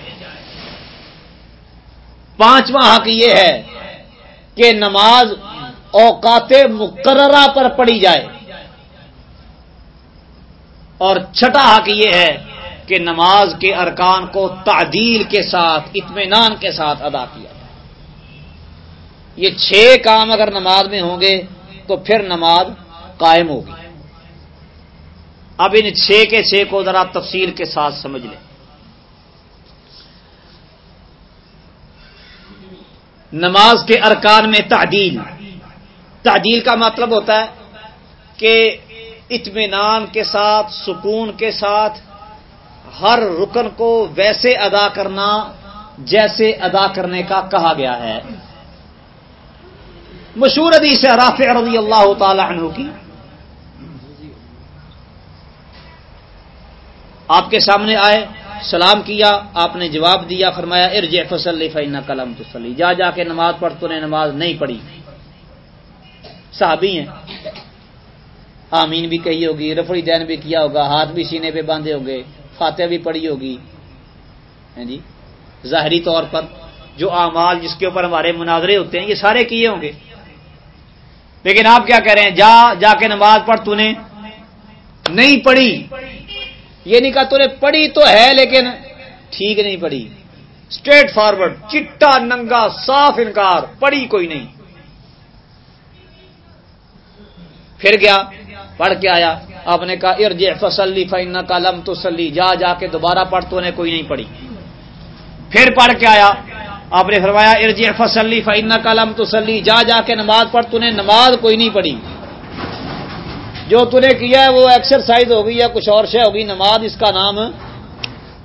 پانچواں حق یہ ہے کہ نماز اوقات مقررہ پر پڑھی جائے۔ اور چھٹا حق یہ ہے کہ نماز کے ارکان کو تعدیل کے ساتھ، اطمینان کے ساتھ ادا کیا جائے۔ یہ چھ کام اگر نماز میں ہوں گے تو پھر نماز قائم ہوگی۔ اب ان چھ کے چھ کو ذرا تفصیل کے ساتھ سمجھ لیں۔ نماز کے ارکان میں تعدیل۔ تعدیل کا مطلب ہوتا ہے کہ اطمینان کے ساتھ، سکون کے ساتھ، ہر رکن کو ویسے ادا کرنا جیسے ادا کرنے کا کہا گیا ہے۔ مشہور حدیث رافع رضی اللہ تعالی عنہ کی۔ آپ کے سامنے آئے، سلام کیا، آپ نے جواب دیا، فرمایا ارج فصل فینا کلم تسلی جا جا کے نماز پڑھ، تو نے نماز نہیں پڑھی۔ صحابی ہیں۔ آمین بھی کہی ہوگی رفڑی دین بھی کیا ہوگا، ہاتھ بھی سینے پہ باندھے ہوں گے فاتح بھی پڑھی ہوگی۔ ہاں جی؟ ظاہری طور پر جو اعمال جس کے اوپر ہمارے مناظرے ہوتے ہیں، یہ سارے کیے ہوں گے۔ لیکن آپ کیا کہہ رہے ہیں؟ جا جا کے نماز پڑھ، تو نے نہیں پڑھی۔ یہ نہیں کہا تو نے پڑھی تو ہے لیکن ٹھیک نہیں پڑھی۔ اسٹریٹ فارورڈ چٹا ننگا، صاف انکار، پڑھی کوئی نہیں۔ پھر گیا، پڑھ کے آیا۔ آپ نے کہا ارج فصلی فن کا لم تو سلی جا جا کے دوبارہ پڑھ تو نے کوئی نہیں پڑھی۔ پھر پڑھ کے آیا۔ آپ نے فرمایا ارج فصلی فن کا لم تو سلی جا جا کے نماز پڑھ تو نے نماز کوئی نہیں پڑھی۔ جو تو نے کیا ہے وہ ایکسرسائز ہوگی یا کچھ اور شے ہوگی نماز اس کا نام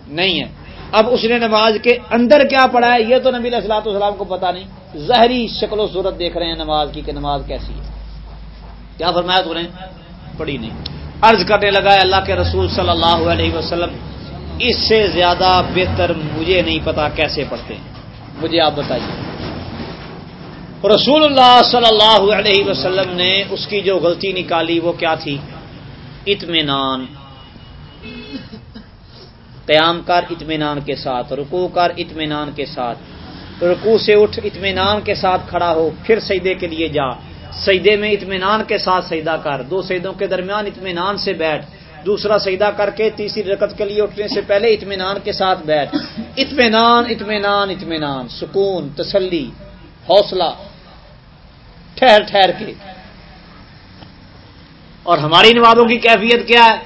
نہیں ہے۔ اب اس نے نماز کے اندر کیا پڑھا ہے؟ یہ تو نبی السلاط والسلام کو پتا نہیں۔ ظاہری شکل و صورت دیکھ رہے ہیں نماز کی کہ نماز کیسی ہے۔ کیا فرمایا تو نے پڑھی نہیں۔ عرض کرنے لگا ہے اللہ کے رسول صلی اللہ علیہ وسلم، اس سے زیادہ بہتر مجھے نہیں پتا کیسے پڑھتے ہیں۔ مجھے آپ بتائیے۔ رسول اللہ صلی اللہ علیہ وسلم نے اس کی جو غلطی نکالی وہ کیا تھی؟ اطمینان. قیام کر اطمینان کے ساتھ رکو کر اطمینان کے ساتھ۔ رکو سے اٹھ اطمینان کے ساتھ کھڑا ہو، پھر سیدے کے لیے جا۔ سیدے میں اطمینان کے ساتھ سیدا کر۔ دو سیدوں کے درمیان اطمینان سے بیٹھ۔ دوسرا سیدا کر کے تیسری رکت کے لیے اٹھنے سے پہلے اطمینان کے ساتھ بیٹھ۔ اطمینان اطمینان اطمینان۔ سکون، تسلی، حوصلہ۔ ٹھہر ٹھہر کے۔ اور ہماری نمازوں کی کیفیت کیا ہے؟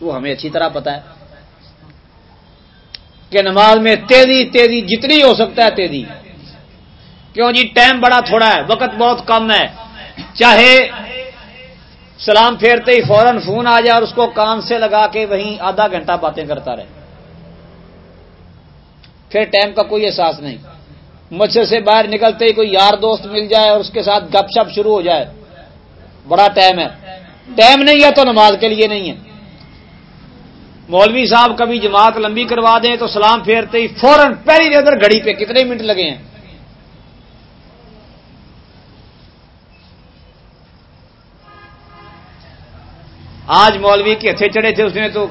وہ ہمیں اچھی طرح پتا ہے کہ نماز میں تیزی تیزی جتنی ہو سکتا ہے تیزی۔ کیوں جی؟ ٹائم بڑا تھوڑا ہے، وقت بہت کم ہے۔ چاہے سلام پھیرتے ہی فوراً فون آ جائے اور اس کو کان سے لگا کے وہیں آدھا گھنٹہ باتیں کرتا رہے۔ پھر ٹائم کا کوئی احساس نہیں۔ مچھر سے باہر نکلتے ہی کوئی یار دوست مل جائے اور اس کے ساتھ گپ شپ شروع ہو جائے۔ بڑا ٹائم ہے۔ ٹائم نہیں ہے تو نماز کے لیے نہیں ہے۔ مولوی صاحب کبھی جماعت لمبی کروا دیں تو سلام پھیرتے ہی فوراً پہلی نظر گھڑی پہ کتنے منٹ لگے ہیں؟ آج مولوی کے ہتھے چڑھے تھے، اس نے تو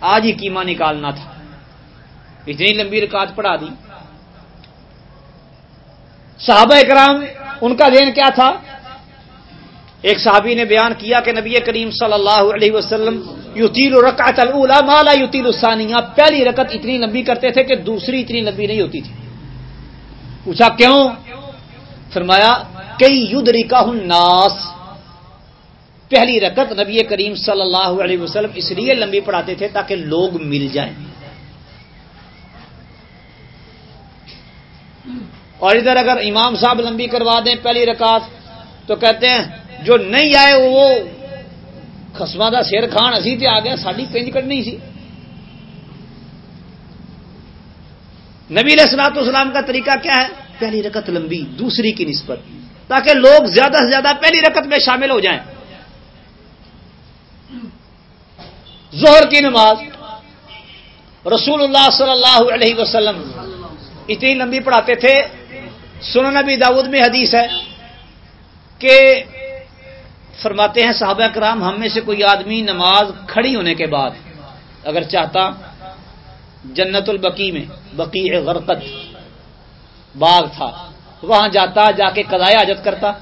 آج ہی کیما نکالنا تھا۔ اتنی لمبی رکاج پڑھا دی۔ صحابہ اکرام، ان کا ذہن کیا تھا؟ ایک صحابی نے بیان کیا کہ نبی کریم صلی اللہ علیہ وسلم یوتیل رکعت الاولا مالا یوتیل الثانیہ۔ پہلی رکعت اتنی لمبی کرتے تھے کہ دوسری اتنی لمبی نہیں ہوتی تھی۔ پوچھا کیوں؟ فرمایا، کئی یدھ کا ناس۔ پہلی رکعت نبی کریم صلی اللہ علیہ وسلم اس لیے لمبی پڑھاتے تھے تاکہ لوگ مل جائیں۔ اور ادھر اگر امام صاحب لمبی کروا دیں پہلی رکعت، تو کہتے ہیں، جو نہیں آئے وہ خسما کا سیر کھان اسی تے آ گیا ساری پنج کٹنی سی۔ نبی علیہ السلاط اسلام کا طریقہ کیا ہے؟ پہلی رکت لمبی، دوسری کی نسبت، تاکہ لوگ زیادہ سے زیادہ پہلی رکت میں شامل ہو جائیں۔ زہر کی نماز، رسول اللہ صلی اللہ علیہ وسلم اتنی لمبی پڑھاتے تھے سن نبی داود میں حدیث ہے کہ فرماتے ہیں صحابہ کرام، ہم میں سے کوئی آدمی نماز کھڑی ہونے کے بعد اگر چاہتا جنت البقی میں بقی غرقت، باغ تھا، وہاں جاتا، جا کے قضائے حاجت کرتا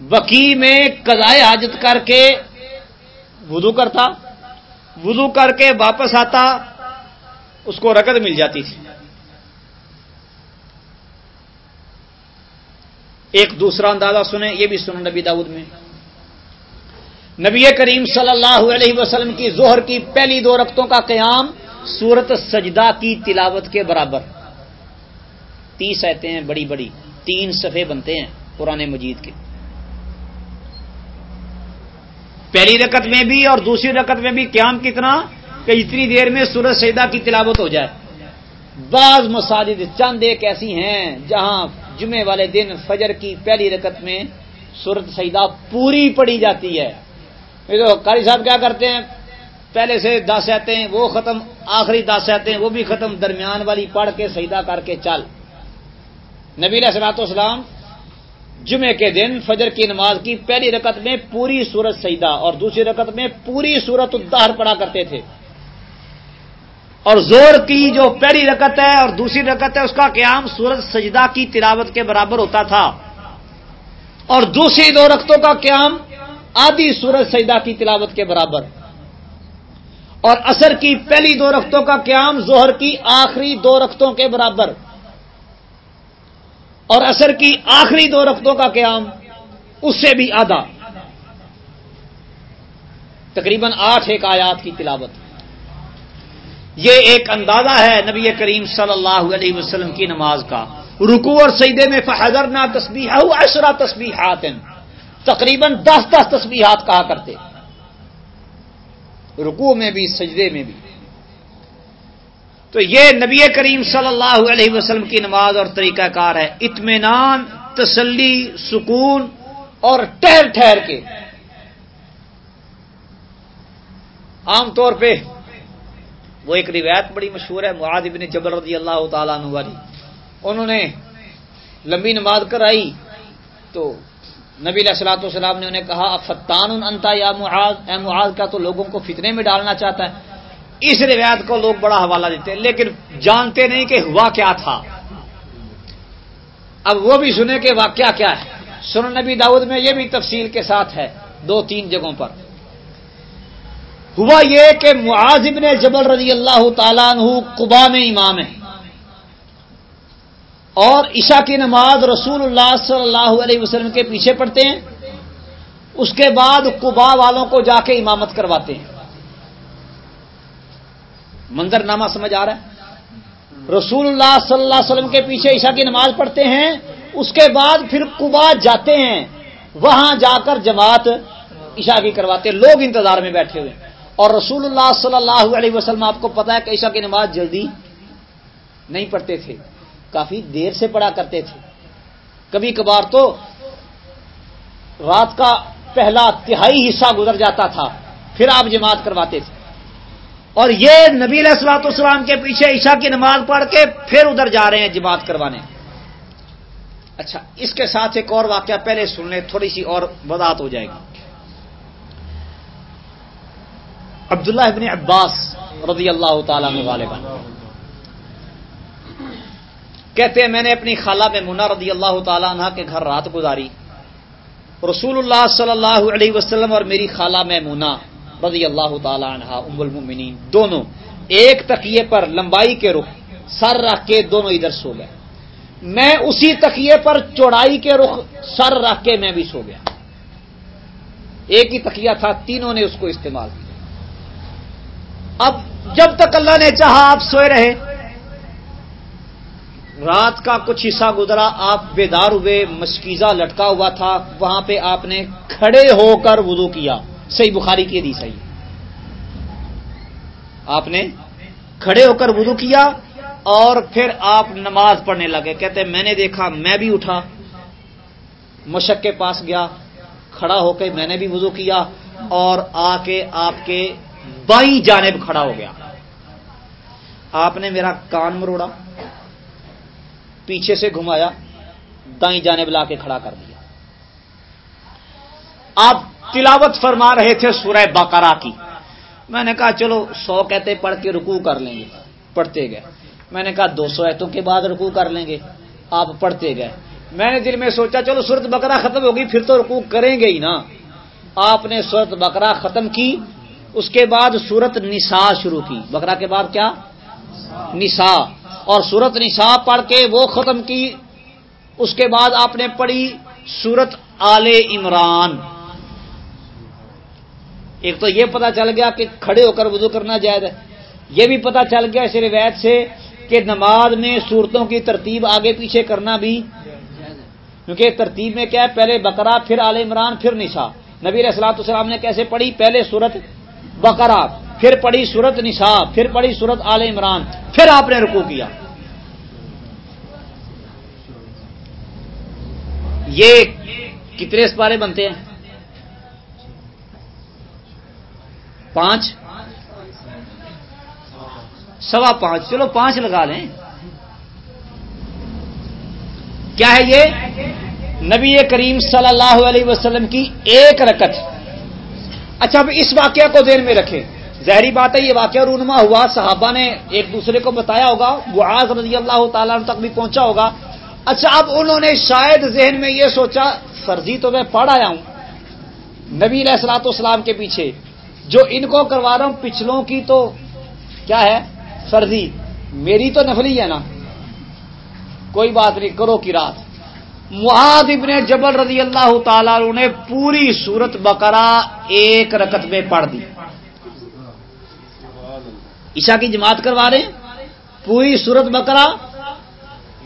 بقی میں قضائے حاجت کر کے وضو کرتا، وضو کر کے واپس آتا، اس کو رکت مل جاتی تھی۔ ایک دوسرا اندازہ سنیں، یہ بھی سنیں نبی داؤد میں۔ نبی کریم صلی اللہ علیہ وسلم کی زہر کی پہلی دو رقطوں کا قیام سورت سجدہ کی تلاوت کے برابر۔ تیس آتے ہیں، بڑی بڑی۔ تین صفحے بنتے ہیں پرانے مجید کے۔ پہلی رکت میں بھی اور دوسری رکت میں بھی قیام کتنا کہ اتنی دیر میں سورت سجدہ کی تلاوت ہو جائے۔ بعض مساجد چند ایک ایسی ہیں جہاں جمعے والے دن فجر کی پہلی رکت میں سورت سجدہ پوری پڑی جاتی ہے۔ تو قاری صاحب کیا کرتے ہیں؟ پہلے سے دس آتے ہیں، وہ ختم، آخری دس آتے ہیں، وہ بھی ختم، درمیان والی پڑھ کے سیدا کر کے چل۔ نبی علیہ اسلام جمعے کے دن فجر کی نماز کی پہلی رکت میں پوری سورت سیدا اور دوسری رکت میں پوری سورت الدہر پڑھا کرتے تھے۔ اور زور کی جو پہلی رکت ہے اور دوسری رکت ہے، اس کا قیام سورت سجدہ کی تلاوت کے برابر ہوتا تھا۔ اور دوسری دو رختوں کا قیام آدھی سورج سجدہ کی تلاوت کے برابر۔ اور اثر کی پہلی دو رختوں کا قیام زہر کی آخری دو رختوں کے برابر۔ اور اثر کی آخری دو رختوں کا قیام اس سے بھی آدھا۔ تقریباً آٹھ ایک آیات کی تلاوت۔ یہ ایک اندازہ ہے نبی کریم صلی اللہ علیہ وسلم کی نماز کا۔ رکو اور سیدے میں فحضر نہ تصبیح اشرا تصبیحات تقریباً دس دس تصبیحات کہا کرتے۔ رکو میں بھی، سجدے میں بھی۔ تو یہ نبی کریم صلی اللہ علیہ وسلم کی نماز اور طریقہ کار ہے۔ اطمینان، تسلی، سکون اور ٹہر ٹھہر کے۔ عام طور پہ وہ ایک روایت بڑی مشہور ہے معاد ابن جبر رضی اللہ تعالیٰ عنہ والی۔ انہوں نے لمبی نماز کرائی تو نبی علیہ السلاۃ والسلام نے انہیں کہا فتان انتا یا معاذ؟ اے معاذ کا تو لوگوں کو فتنے میں ڈالنا چاہتا ہے؟ اس روایت کو لوگ بڑا حوالہ دیتے ہیں، لیکن جانتے نہیں کہ ہوا کیا تھا۔ اب وہ بھی سنے کہ واقعہ کیا ہے۔ سن نبی داؤد میں یہ بھی تفصیل کے ساتھ ہے، دو تین جگہوں پر۔ ہوا یہ کہ معاذ ابن جبل رضی اللہ تعالیٰ عنہ قبا میں امام ہے اور عشاء کی نماز رسول اللہ صلی اللہ علیہ وسلم کے پیچھے پڑھتے ہیں۔ اس کے بعد کبا والوں کو جا کے امامت کرواتے ہیں۔ منظر نامہ سمجھ آ رہا ہے۔ رسول اللہ صلی اللہ علیہ وسلم کے پیچھے عشاء کی نماز پڑھتے ہیں۔ اس کے بعد پھر کبا جاتے ہیں۔ وہاں جا کر جماعت عشاء کی کرواتے ہیں۔ لوگ انتظار میں بیٹھے ہوئے ہیں۔ اور رسول اللہ صلی اللہ علیہ وسلم، آپ کو پتا ہے کہ عشاء کی نماز جلدی نہیں پڑھتے تھے، کافی دیر سے پڑھا کرتے تھے۔ کبھی کبھار تو رات کا پہلا تہائی حصہ گزر جاتا تھا، پھر آپ جماعت کرواتے تھے۔ اور یہ نبی علیہ السلاط اسلام کے پیچھے عشاء کی نماز پڑھ کے پھر ادھر جا رہے ہیں جماعت کروانے۔ اچھا اس کے ساتھ ایک اور واقعہ پہلے سن لیں، تھوڑی سی اور وضاحت ہو جائے گی۔ عبداللہ ابن عباس رضی اللہ تعالیٰ غالبان کہتے ہیں، میں نے اپنی خالہ میں منا رضی اللہ تعالیٰ عنہ کے گھر رات گزاری۔ رسول اللہ صلی اللہ علیہ وسلم اور میری خالہ میں منا رضی اللہ تعالیٰ عنہ، ام المؤمنین، دونوں ایک تکیے پر لمبائی کے رخ، سر رکھ کے دونوں ادھر سو گئے۔ میں اسی تکیے پر چوڑائی کے رخ، سر رکھ کے میں بھی سو گیا۔ ایک ہی تکیہ تھا، تینوں نے اس کو استعمال کیا۔ اب جب تک اللہ نے چاہا آپ سوئے رہے رات کا کچھ حصہ گزرا، آپ بیدار ہوئے، مشکیزہ لٹکا ہوا تھا، وہاں پہ آپ نے کھڑے ہو کر وضو کیا۔ صحیح بخاری کی دی صحیح آپ نے کھڑے ہو کر وضو کیا اور پھر آپ نماز پڑھنے لگے۔ کہتے میں نے دیکھا، میں بھی اٹھا۔ مشک کے پاس گیا، کھڑا ہو کے میں نے بھی وضو کیا اور آ کے آپ کے بائیں جانب کھڑا ہو گیا۔ آپ نے میرا کان مروڑا، پیچھے سے گھمایا، دائیں جانب لا کے کھڑا کر دیا۔ آپ تلاوت فرما رہے تھے سورہ بقرہ کی۔ میں نے کہا، چلو سو کہتے پڑھ کے رکو کر لیں گے۔ پڑھتے گئے۔ میں نے کہا، دو سو ایتوں کے بعد رکو کر لیں گے۔ آپ پڑھتے گئے۔ میں نے دل میں سوچا، چلو سورت بکرا ختم ہوگی، پھر تو رکو کریں گے ہی نا۔ آپ نے سورت بکرا ختم کی۔ اس کے بعد سورت نسا شروع کی۔ بکرا کے بعد کیا؟ نسا اور سورت نسا پڑھ کے وہ ختم کی۔ اس کے بعد آپ نے پڑھی سورت آل عمران۔ ایک تو یہ پتا چل گیا کہ کھڑے ہو کر وضو کرنا جائز ہے۔ یہ بھی پتا چل گیا اس روایت سے کہ نماز میں صورتوں کی ترتیب آگے پیچھے کرنا بھی کیونکہ ترتیب میں کیا ہے؟ پہلے بکرا پھر آل عمران، پھر نشا نبی السلاط السلام نے کیسے پڑھی؟ پہلے سورت بکرا پھر پڑھی سورت نشا پھر پڑھی سورت آل عمران، پھر آپ نے رکو کیا۔ یہ کتنے اس بارے بنتے ہیں؟ پانچ؟ سوا پانچ۔ چلو پانچ لگا لیں۔ کیا ہے یہ؟ نبی کریم صلی اللہ علیہ وسلم کی ایک رکت اچھا اب اس واقعہ کو دیر میں رکھے ظاہری بات ہے، یہ واقعہ رونما ہوا، صحابہ نے ایک دوسرے کو بتایا ہوگا وہ رضی اللہ تعالیٰ تک بھی پہنچا ہوگا۔ اچھا اب انہوں نے شاید ذہن میں یہ سوچا، فرضی تو میں پڑھ آیا ہوں۔ نبی علیہ السلاط اسلام کے پیچھے، جو ان کو کروا رہا ہوں پچھلوں کی تو کیا ہے؟ فرضی۔ میری تو نفلی ہے نا۔ کوئی بات نہیں، کرو کی رات۔ معاد ابن جبل رضی اللہ تعالی نے پوری سورت بقرہ ایک رکت میں پڑھ دی۔ عشاء کی جماعت کروا رہے ہیں؟ پوری سورت بقرہ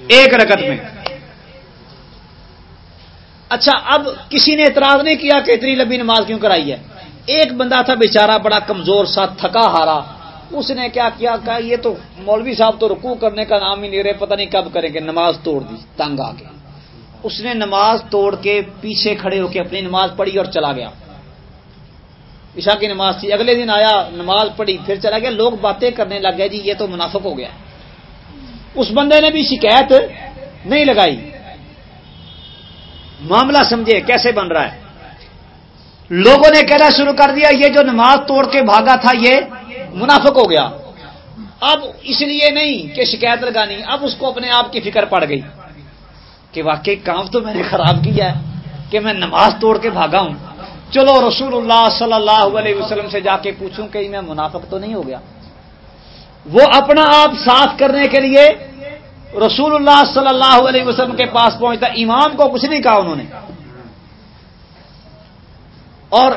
ایک رکت میں۔ اچھا اب کسی نے اعتراض نہیں کیا کہ اتنی لمبی نماز کیوں کرائی ہے؟ ایک بندہ تھا بیچارہ، بڑا کمزور سا، تھکا ہارا۔ اس نے کیا کیا؟ کہا، یہ تو مولوی صاحب تو رکوع کرنے کا نام ہی نہیں رہے، پتہ نہیں کب کریں گے، نماز توڑ دی، تنگ آ کے اس نے نماز توڑ کے پیچھے کھڑے ہو کے اپنی نماز پڑھی اور چلا گیا۔ عشاء کی نماز تھی۔ اگلے دن آیا، نماز پڑھی، پھر چلا گیا۔ لوگ باتیں کرنے لگ گئے جی یہ تو منافق ہو گیا۔ اس بندے نے بھی شکایت نہیں لگائی۔ معاملہ سمجھے، کیسے بن رہا ہے؟ لوگوں نے کہنا شروع کر دیا، یہ جو نماز توڑ کے بھاگا تھا، یہ منافق ہو گیا۔ اب اس لیے نہیں کہ شکایت لگانی، اب اس کو اپنے آپ کی فکر پڑ گئی۔ کہ واقعی کام تو میں نے خراب کیا ہے کہ میں نماز توڑ کے بھاگا ہوں۔ چلو رسول اللہ صلی اللہ علیہ وسلم سے جا کے پوچھوں کہ میں منافق تو نہیں ہو گیا۔ وہ اپنا آپ صاف کرنے کے لیے رسول اللہ صلی اللہ علیہ وسلم کے پاس پہنچتا، امام کو کچھ نہیں کہا انہوں نے۔ اور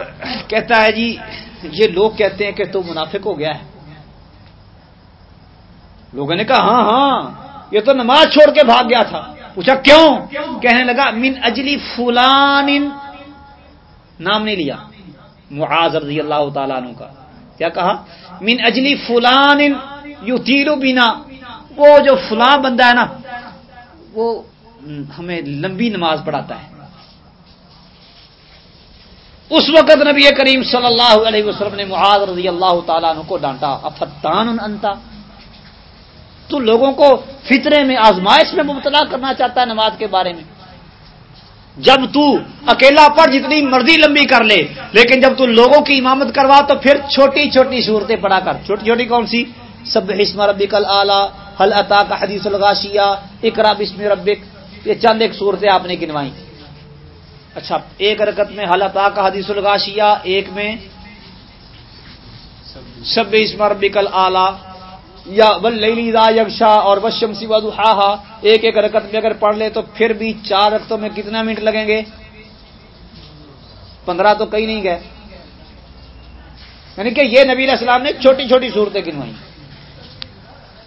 کہتا ہے جی یہ لوگ کہتے ہیں کہ تو منافق ہو گیا ہے۔ لوگوں نے کہا ہاں ہاں یہ تو نماز چھوڑ کے بھاگ گیا تھا۔ پوچھا اچھا، کیوں؟ کہنے لگا، من اجلی فلان نام نہیں لیا، معاذ رضی اللہ تعالیٰ عنہ کا۔ کیا کہا؟ من اجلی فلان یو تیرو بینا وہ جو فلاں بندہ ہے نا، وہ ہمیں لمبی نماز پڑھاتا ہے۔ اس وقت نبی کریم صلی اللہ علیہ وسلم نے معاذ رضی اللہ تعالیٰ عنہ کو ڈانٹا افتان انتا؟ تو لوگوں کو فطرے میں، آزمائش میں مبتلا کرنا چاہتا ہے نماز کے بارے میں۔ جب تو اکیلا پڑھ جتنی مرضی لمبی کر لے، لیکن جب تو لوگوں کی امامت کروا تو پھر چھوٹی چھوٹی صورتیں پڑھا کر۔ چھوٹی چھوٹی کون سی؟ سب حسم ربک العلیٰ حل عطا کا حدیث الغاشیہ اقرا بسم ربک۔ یہ چند ایک صورتیں آپ نے گنوائی اچھا ایک رکت میں حل عطا کا حدیث الغاشیہ، ایک میں سب اسم ربک العلیٰ یا ولی دا یکشا اور وشم سی وضحاہا ایک ایک رکت میں اگر پڑھ لے تو پھر بھی چار رکتوں میں کتنا منٹ لگیں گے؟ پندرہ تو کئی نہیں گئے۔ یعنی کہ یہ نبی علیہ السلام نے چھوٹی چھوٹی صورتیں گنوائی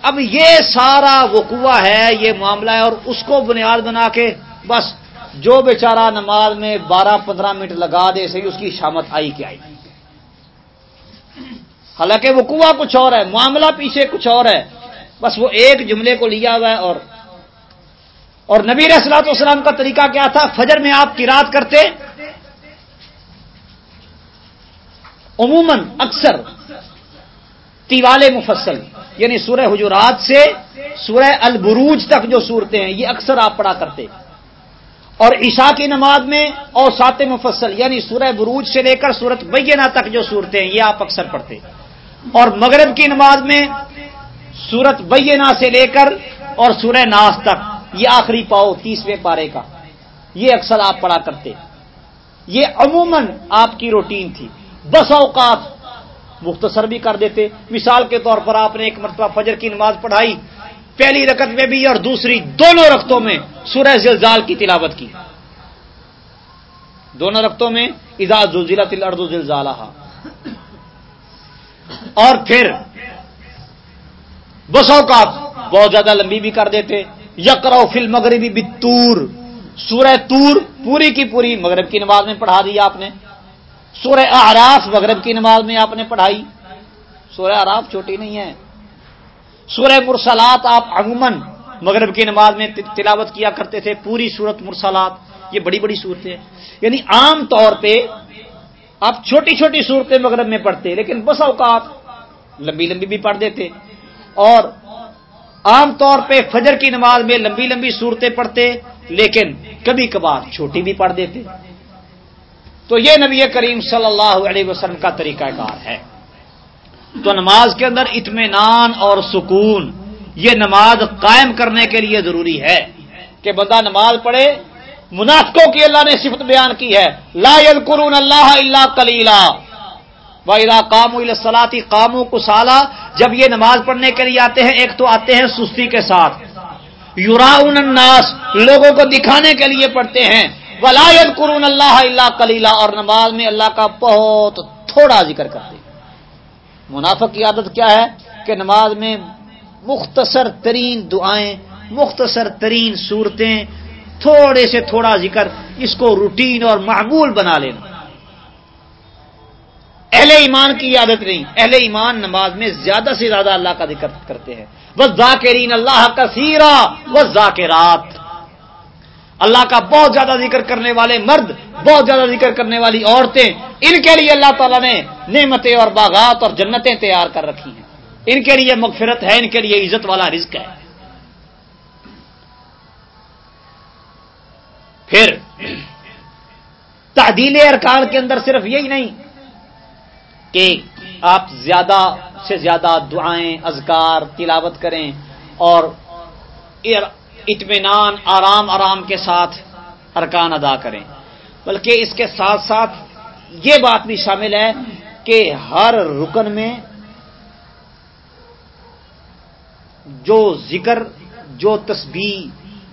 اب یہ سارا وقوع ہے، یہ معاملہ ہے اور اس کو بنیاد بنا کے بس جو بیچارہ نماز میں بارہ پندرہ منٹ لگا دے، صحیح اس کی شامت آئی کہ آئی۔ حالانکہ وقوع کچھ اور ہے، معاملہ پیچھے کچھ اور ہے۔ بس وہ ایک جملے کو لیا ہوا ہے اور اور نبی رسلاط والسلام کا طریقہ کیا تھا؟ فجر میں آپ کی رات کرتے۔ عموماً اکثر تیوال مفصل یعنی سورہ حجرات سے سورہ البروج تک جو صورتیں ہیں، یہ اکثر آپ پڑھا کرتے۔ اور عشاء کی نماز میں اور سات مفصل یعنی سورہ بروج سے لے کر سورت بینہ تک جو صورتیں ہیں، یہ آپ اکثر پڑھتے۔ اور مغرب کی نماز میں سورت بینہ سے لے کر اور سورہ ناس تک، یہ آخری پاؤ تیسویں پارے کا۔ یہ اکثر آپ پڑھا کرتے۔ یہ عموماً آپ کی روٹین تھی۔ بس اوقات مختصر بھی کر دیتے۔ مثال کے طور پر آپ نے ایک مرتبہ فجر کی نماز پڑھائی، پہلی رکت میں بھی اور دوسری دونوں رقطوں میں سورہ زلزال کی تلاوت کی۔ دونوں رقطوں میں اجاز ضلع تل اردو زلزالہ اور پھر بسوں کا بہت زیادہ لمبی بھی کر دیتے یکرو فل مغربی بتور سورہ تور پوری کی پوری، مغرب کی نماز میں پڑھا دی آپ نے۔ سورہ آراف مغرب کی نماز میں آپ نے پڑھائی۔ سورہ آراف چھوٹی نہیں ہے۔ سورہ مرسلات آپ عموماً مغرب کی نماز میں تلاوت کیا کرتے تھے، پوری سورت مرسلات، یہ بڑی بڑی صورتیں یعنی عام طور پہ آپ چھوٹی چھوٹی صورتیں مغرب میں پڑھتے، لیکن بس اوقات لمبی لمبی بھی پڑھ دیتے۔ اور عام طور پہ فجر کی نماز میں لمبی لمبی صورتیں پڑھتے، لیکن کبھی کبھار چھوٹی بھی پڑھ دیتے۔ تو یہ نبی کریم صلی اللہ علیہ وسلم کا طریقہ کار ہے۔ تو نماز کے اندر اطمینان اور سکون، یہ نماز قائم کرنے کے لیے ضروری ہے کہ بندہ نماز پڑھے۔ منافقوں کی اللہ نے صفت بیان کی ہے، لا یذکرون اللہ اللہ کلیلہ وَإِذَا قَامُوا إِلَى الصَّلَاةِ قَامُوا كُسَالَا جب یہ نماز پڑھنے کے لیے آتے ہیں ایک تو آتے ہیں سستی کے ساتھ۔ یوراؤن الناس، لوگوں کو دکھانے کے لیے پڑھتے ہیں۔ ولا يذكرون اللہ اللہ کلیلہ اور نماز میں اللہ کا بہت تھوڑا ذکر کرتے ہیں۔ منافق کی عادت کیا ہے کہ نماز میں مختصر ترین دعائیں، مختصر ترین صورتیں، تھوڑے سے تھوڑا ذکر، اس کو روٹین اور معمول بنا لینا۔ اہل ایمان کی عادت نہیں۔ اہل ایمان نماز میں زیادہ سے زیادہ اللہ کا ذکر کرتے ہیں۔ وہ ذاکرین اللہ کا سیرا وہ ذاکرات اللہ کا بہت زیادہ ذکر کرنے والے مرد، بہت زیادہ ذکر کرنے والی عورتیں، ان کے لیے اللہ تعالیٰ نے نعمتیں اور باغات اور جنتیں تیار کر رکھی ہیں۔ ان کے لیے مغفرت ہے، ان کے لیے عزت والا رزق ہے۔ پھر تعدیل ارکان کے اندر صرف یہی نہیں کہ آپ زیادہ سے زیادہ دعائیں، اذکار، تلاوت کریں اور اطمینان، آرام آرام کے ساتھ ارکان ادا کریں۔ بلکہ اس کے ساتھ ساتھ یہ بات بھی شامل ہے کہ ہر رکن میں جو ذکر، جو تسبیح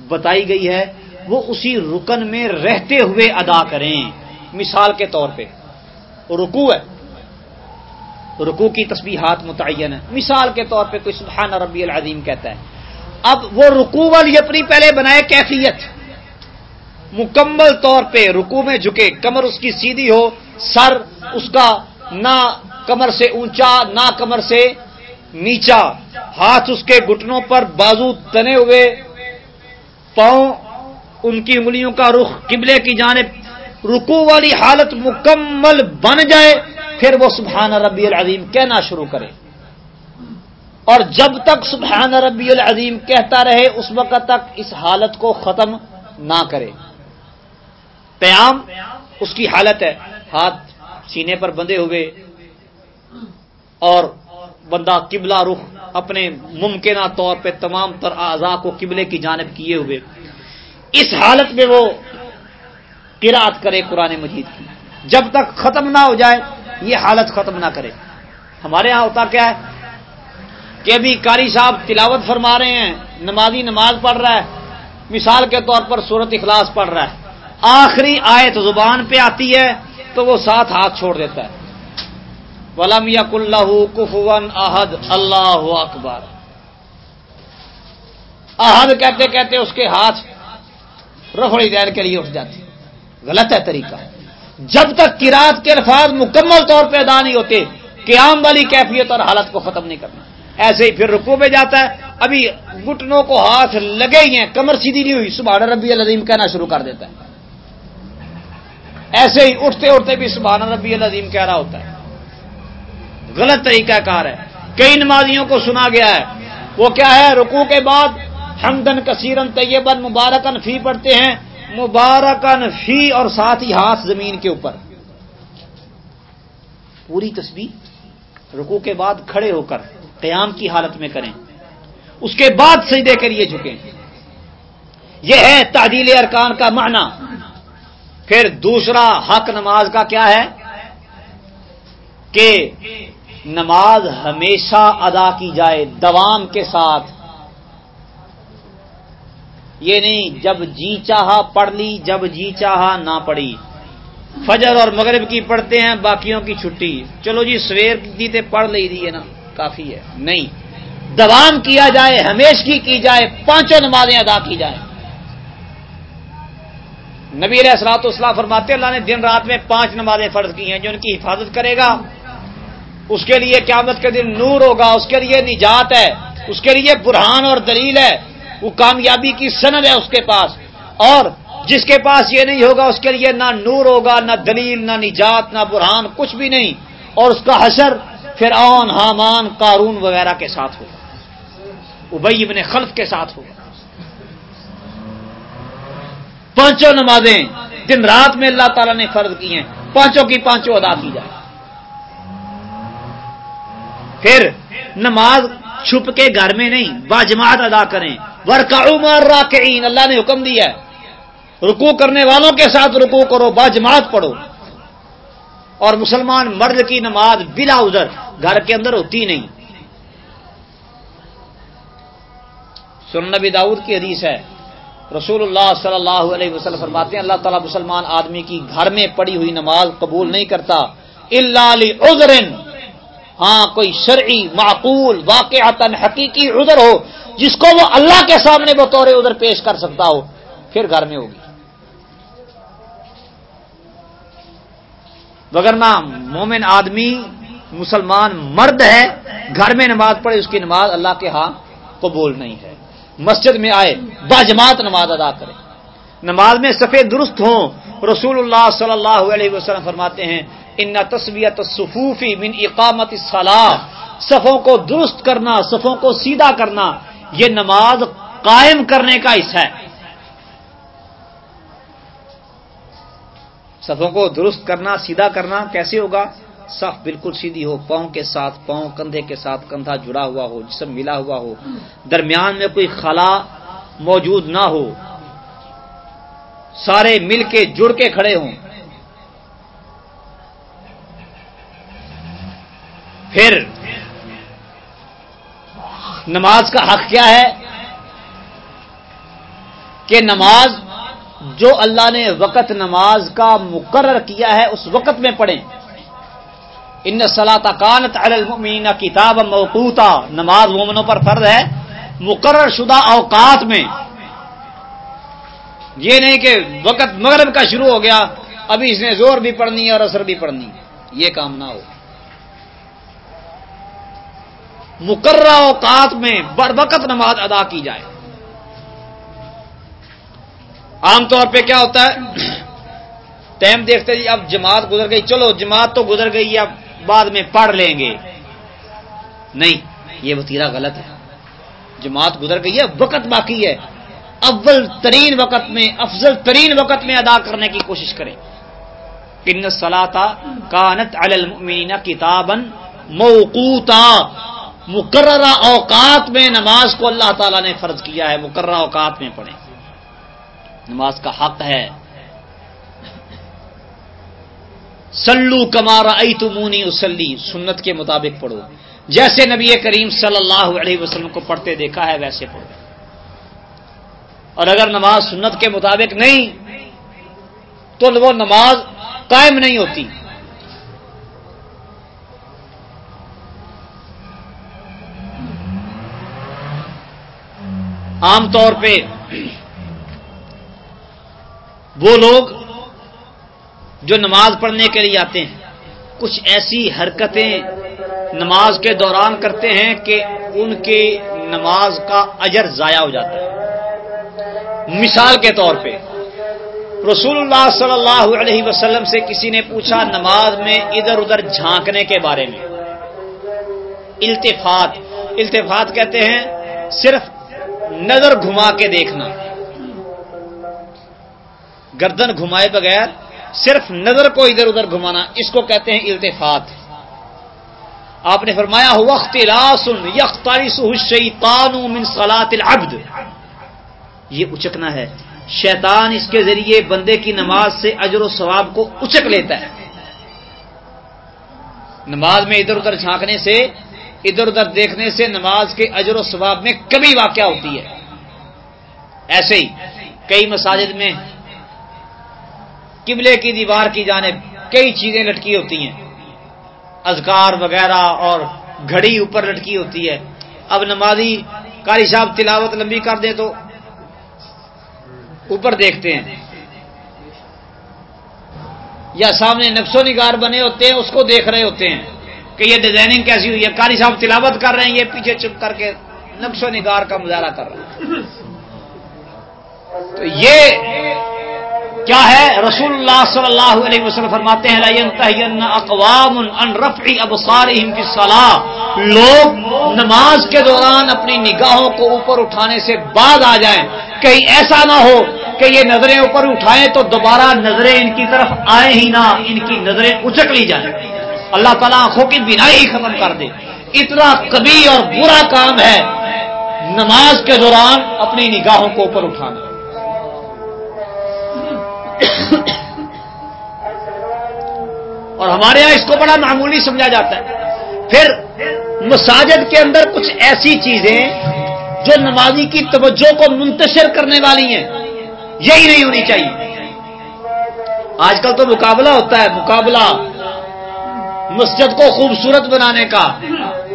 بتائی گئی ہے، وہ اسی رکن میں رہتے ہوئے ادا کریں۔ مثال کے طور پہ رکو ہے۔ رکو کی تسبیحات متعین ہے مثال کے طور پہ کوئی سبحان ربی العظیم کہتا ہے۔ اب وہ رکو والی اپنی پہلے بنائے کیفیت۔ مکمل طور پہ رکو میں جھکے، کمر اس کی سیدھی ہو، سر اس کا نہ کمر سے اونچا، نہ کمر سے نیچا۔ ہاتھ اس کے گٹنوں پر بازو تنے ہوئے۔ پاؤں ان کی انگلیوں کا رخ قبلے کی جانب رکو والی حالت مکمل بن جائے، پھر وہ سبحان ربی العظیم کہنا شروع کرے۔ اور جب تک سبحان ربی العظیم کہتا رہے، اس وقت تک اس حالت کو ختم نہ کرے۔ قیام اس کی حالت ہے۔ ہاتھ سینے پر بندے ہوئے۔ اور بندہ قبلہ رخ اپنے ممکنہ طور پہ تمام تر اعضاء کو قبلے کی جانب کیے ہوئے۔ اس حالت میں وہ قرات کرے، قرآن مجید کی۔ جب تک ختم نہ ہو جائے، یہ حالت ختم نہ کرے۔ ہمارے ہاں ہوتا کیا ہے؟ کہ ابھی کاری صاحب تلاوت فرما رہے ہیں، نمازی نماز پڑھ رہا ہے۔ مثال کے طور پر صورت اخلاص پڑھ رہا ہے۔ آخری آیت زبان پہ آتی ہے، تو وہ ساتھ ہاتھ چھوڑ دیتا ہے۔ ولم یق اللہ کفون احد اللہ اکبر۔ احد کہتے کہتے اس کے ہاتھ رفڑی دین کے لیے اٹھ جاتے غلط ہے طریقہ۔ جب تک کراط کے الفاظ مکمل طور پہ ادا نہیں ہوتے، قیام والی کیفیت اور حالت کو ختم نہیں کرنا۔ ایسے ہی پھر رکو میں جاتا ہے۔ ابھی گٹنوں کو ہاتھ لگے ہی ہیں، کمر سیدھی نہیں ہوئی، سبحان ربی العظیم کہنا شروع کر دیتا ہے۔ ایسے ہی اٹھتے اٹھتے بھی سبحان ربی العظیم کہہ رہا ہوتا ہے۔ غلط طریقہ کار ہے۔ کئی نمازیوں کو سنا گیا ہے۔ وہ کیا ہے؟ رکو کے بعد حمدن کثیرن طیبن مبارکن فی پڑھتے ہیں۔ مبارکن فی اور ساتھ ہی ہاتھ زمین کے اوپر۔ پوری تصویر رکو کے بعد کھڑے ہو کر قیام کی حالت میں کریں۔ اس کے بعد سجدے کے لیے جھکیں۔ یہ ہے تعدیل ارکان کا معنی۔ پھر دوسرا حق نماز کا کیا ہے؟ کہ نماز ہمیشہ ادا کی جائے دوام کے ساتھ۔ یہ نہیں، جب جی چاہا پڑھ لی، جب جی چاہا نہ پڑھی۔ فجر اور مغرب کی پڑھتے ہیں، باقیوں کی چھٹی۔ چلو جی سویر دیتے پڑھ لی دی ہے نا، کافی ہے۔ نہیں، دوام کیا جائے، ہمیش کی کی جائے، پانچوں نمازیں ادا کی جائیں نبی علیہ السلاط اسلام فرماتے اللہ نے دن رات میں پانچ نمازیں فرض کی ہیں، جو ان کی حفاظت کرے گا۔ اس کے لیے قیامت کے دن نور ہوگا، اس کے لیے نجات ہے، اس کے لیے برہان اور دلیل ہے۔ وہ کامیابی کی سند ہے اس کے پاس۔ اور جس کے پاس یہ نہیں ہوگا، اس کے لیے نہ نور ہوگا، نہ دلیل، نہ نجات، نہ برہان، کچھ بھی نہیں۔ اور اس کا حشر پھر اون حامان کارون وغیرہ کے ساتھ ہوگا۔ ابئی ابن خلف کے ساتھ ہوگا۔ پانچوں نمازیں دن رات میں اللہ تعالیٰ نے فرض کی ہیں۔ پانچوں کی پانچوں ادا کی جائے۔ پھر نماز چھپ کے گھر میں نہیں باجماعت ادا کریں۔ ورکا عمر راکعین اللہ نے حکم دیا ہے۔ رکو کرنے والوں کے ساتھ رکو کرو باجماعت پڑھو۔ اور مسلمان مرد کی نماز بلا ادھر گھر کے اندر ہوتی نہیں۔ سن نبی داؤد کی حدیث ہے۔ رسول اللہ صلی اللہ علیہ وسلم فرماتے ہیں، اللہ تعالیٰ مسلمان آدمی کی گھر میں پڑی ہوئی نماز قبول نہیں کرتا اللہ عذر ہاں کوئی شرعی، معقول واقع حقیقی عذر ہو، جس کو وہ اللہ کے سامنے بطور ادھر پیش کر سکتا ہو، پھر گھر میں ہوگی۔ وگرنہ مومن آدمی، مسلمان مرد ہے، گھر میں نماز پڑھے، اس کی نماز اللہ کے ہاں قبول نہیں ہے۔ مسجد میں آئے باجماعت نماز ادا کرے۔ نماز میں سفید درست ہوں، رسول اللہ صلی اللہ علیہ وسلم فرماتے ہیں ان تصویت صفوفی من اقامت صلاح صفوں کو درست کرنا، صفوں کو سیدھا کرنا، یہ نماز قائم کرنے کا حصہ ہے۔ صفوں کو درست کرنا، سیدھا کرنا کیسے ہوگا؟ صف بالکل سیدھی ہو، پاؤں کے ساتھ، پاؤں کندھے کے ساتھ، کندھا جڑا ہوا ہو، جسم ملا ہوا ہو۔ درمیان میں کوئی خلا موجود نہ ہو۔ سارے مل کے جڑ کے کھڑے ہوں۔ پھر نماز کا حق کیا ہے کہ نماز جو اللہ نے وقت نماز کا مقرر کیا ہے اس وقت میں پڑھیں۔ ان سلا کانت المین کتاب موقوتا۔ نماز مومنوں پر فرض ہے۔ مقرر شدہ اوقات میں۔ یہ نہیں کہ وقت مغرب کا شروع ہو گیا، ابھی اس نے زور بھی پڑھنی ہے اور اثر بھی پڑھنی یہ کام نہ ہو۔ مقررہ اوقات میں بر وقت نماز ادا کی جائے۔ عام طور پہ کیا ہوتا ہے؟ ٹائم دیکھتے جی اب جماعت گزر گئی۔ چلو، جماعت تو گزر گئی، اب بعد میں پڑھ لیں گے۔ نہیں، یہ وطیرہ غلط ہے۔ جماعت گزر گئی ہے وقت باقی ہے۔ اول ترین وقت میں، افضل ترین وقت میں ادا کرنے کی کوشش کریں۔ کن سلاتا کانت المین کتابن موقوتا۔ مقررہ اوقات میں نماز کو اللہ تعالیٰ نے فرض کیا ہے، مقررہ اوقات میں پڑھیں۔ نماز کا حق ہے۔ سلو کمارا ای تمونی اسلی سنت کے مطابق پڑھو۔ جیسے نبی کریم صلی اللہ علیہ وسلم کو پڑھتے دیکھا ہے، ویسے پڑھو۔ اور اگر نماز سنت کے مطابق نہیں، تو وہ نماز قائم نہیں ہوتی۔ عام طور پہ وہ لوگ جو نماز پڑھنے کے لیے آتے ہیں، کچھ ایسی حرکتیں نماز کے دوران کرتے ہیں کہ ان کی نماز کا اجر ضائع ہو جاتا ہے۔ مثال کے طور پہ، رسول اللہ صلی اللہ علیہ وسلم سے کسی نے پوچھا نماز میں ادھر ادھر جھانکنے کے بارے میں۔ التفات التفات کہتے ہیں صرف نظر گھما کے دیکھنا۔ گردن گھمائے بغیر صرف نظر کو ادھر ادھر گھمانا، اس کو کہتے ہیں التفات۔ آپ نے فرمایا وقت راسن من صلاة العبد. یہ اچکنا ہے۔ شیطان اس کے ذریعے بندے کی نماز سے اجر و ثواب کو اچک لیتا ہے۔ نماز میں ادھر ادھر جھانکنے سے ادھر ادھر دیکھنے سے نماز کے اجر و ثواب میں کمی واقع ہوتی ہے۔ ایسے ہی کئی مساجد میں قبلے کی دیوار کی جانب کئی چیزیں لٹکی ہوتی ہیں۔ اذکار وغیرہ اور گھڑی اوپر لٹکی ہوتی ہے۔ اب نمازی کاری صاحب تلاوت لمبی کر دیں تو اوپر دیکھتے ہیں۔ یا سامنے نقش و نگار بنے ہوتے ہیں، اس کو دیکھ رہے ہوتے ہیں۔ کہ یہ ڈیزائننگ کیسی ہوئی ہے؟ کاری صاحب تلاوت کر رہے ہیں، یہ پیچھے چپ کر کے نقش و نگار کا مظاہرہ کر رہے ہیں۔ تو یہ کیا ہے؟ رسول اللہ صلی اللہ علیہ وسلم فرماتے ہیں اقوام ان رفع ابصارهم في لوگ نماز کے دوران اپنی نگاہوں کو اوپر اٹھانے سے بعد آ جائیں۔ کہیں ایسا نہ ہو کہ یہ نظریں اوپر اٹھائیں تو دوبارہ نظریں ان کی طرف آئیں ہی نہ، ان کی نظریں اچک لی جائیں۔ اللہ تعالیٰ آنکھوں کی بینائی ہی ختم کر دے۔ اتنا کبھی اور برا کام ہے نماز کے دوران اپنی نگاہوں کو اوپر اٹھانا۔ اور ہمارے یہاں اس کو بڑا معمولی سمجھا جاتا ہے۔ پھر مساجد کے اندر کچھ ایسی چیزیں جو نمازی کی توجہ کو منتشر کرنے والی ہیں۔ یہی نہیں ہونی چاہیے۔ آج کل تو مقابلہ ہوتا ہے۔ مقابلہ مسجد کو خوبصورت بنانے کا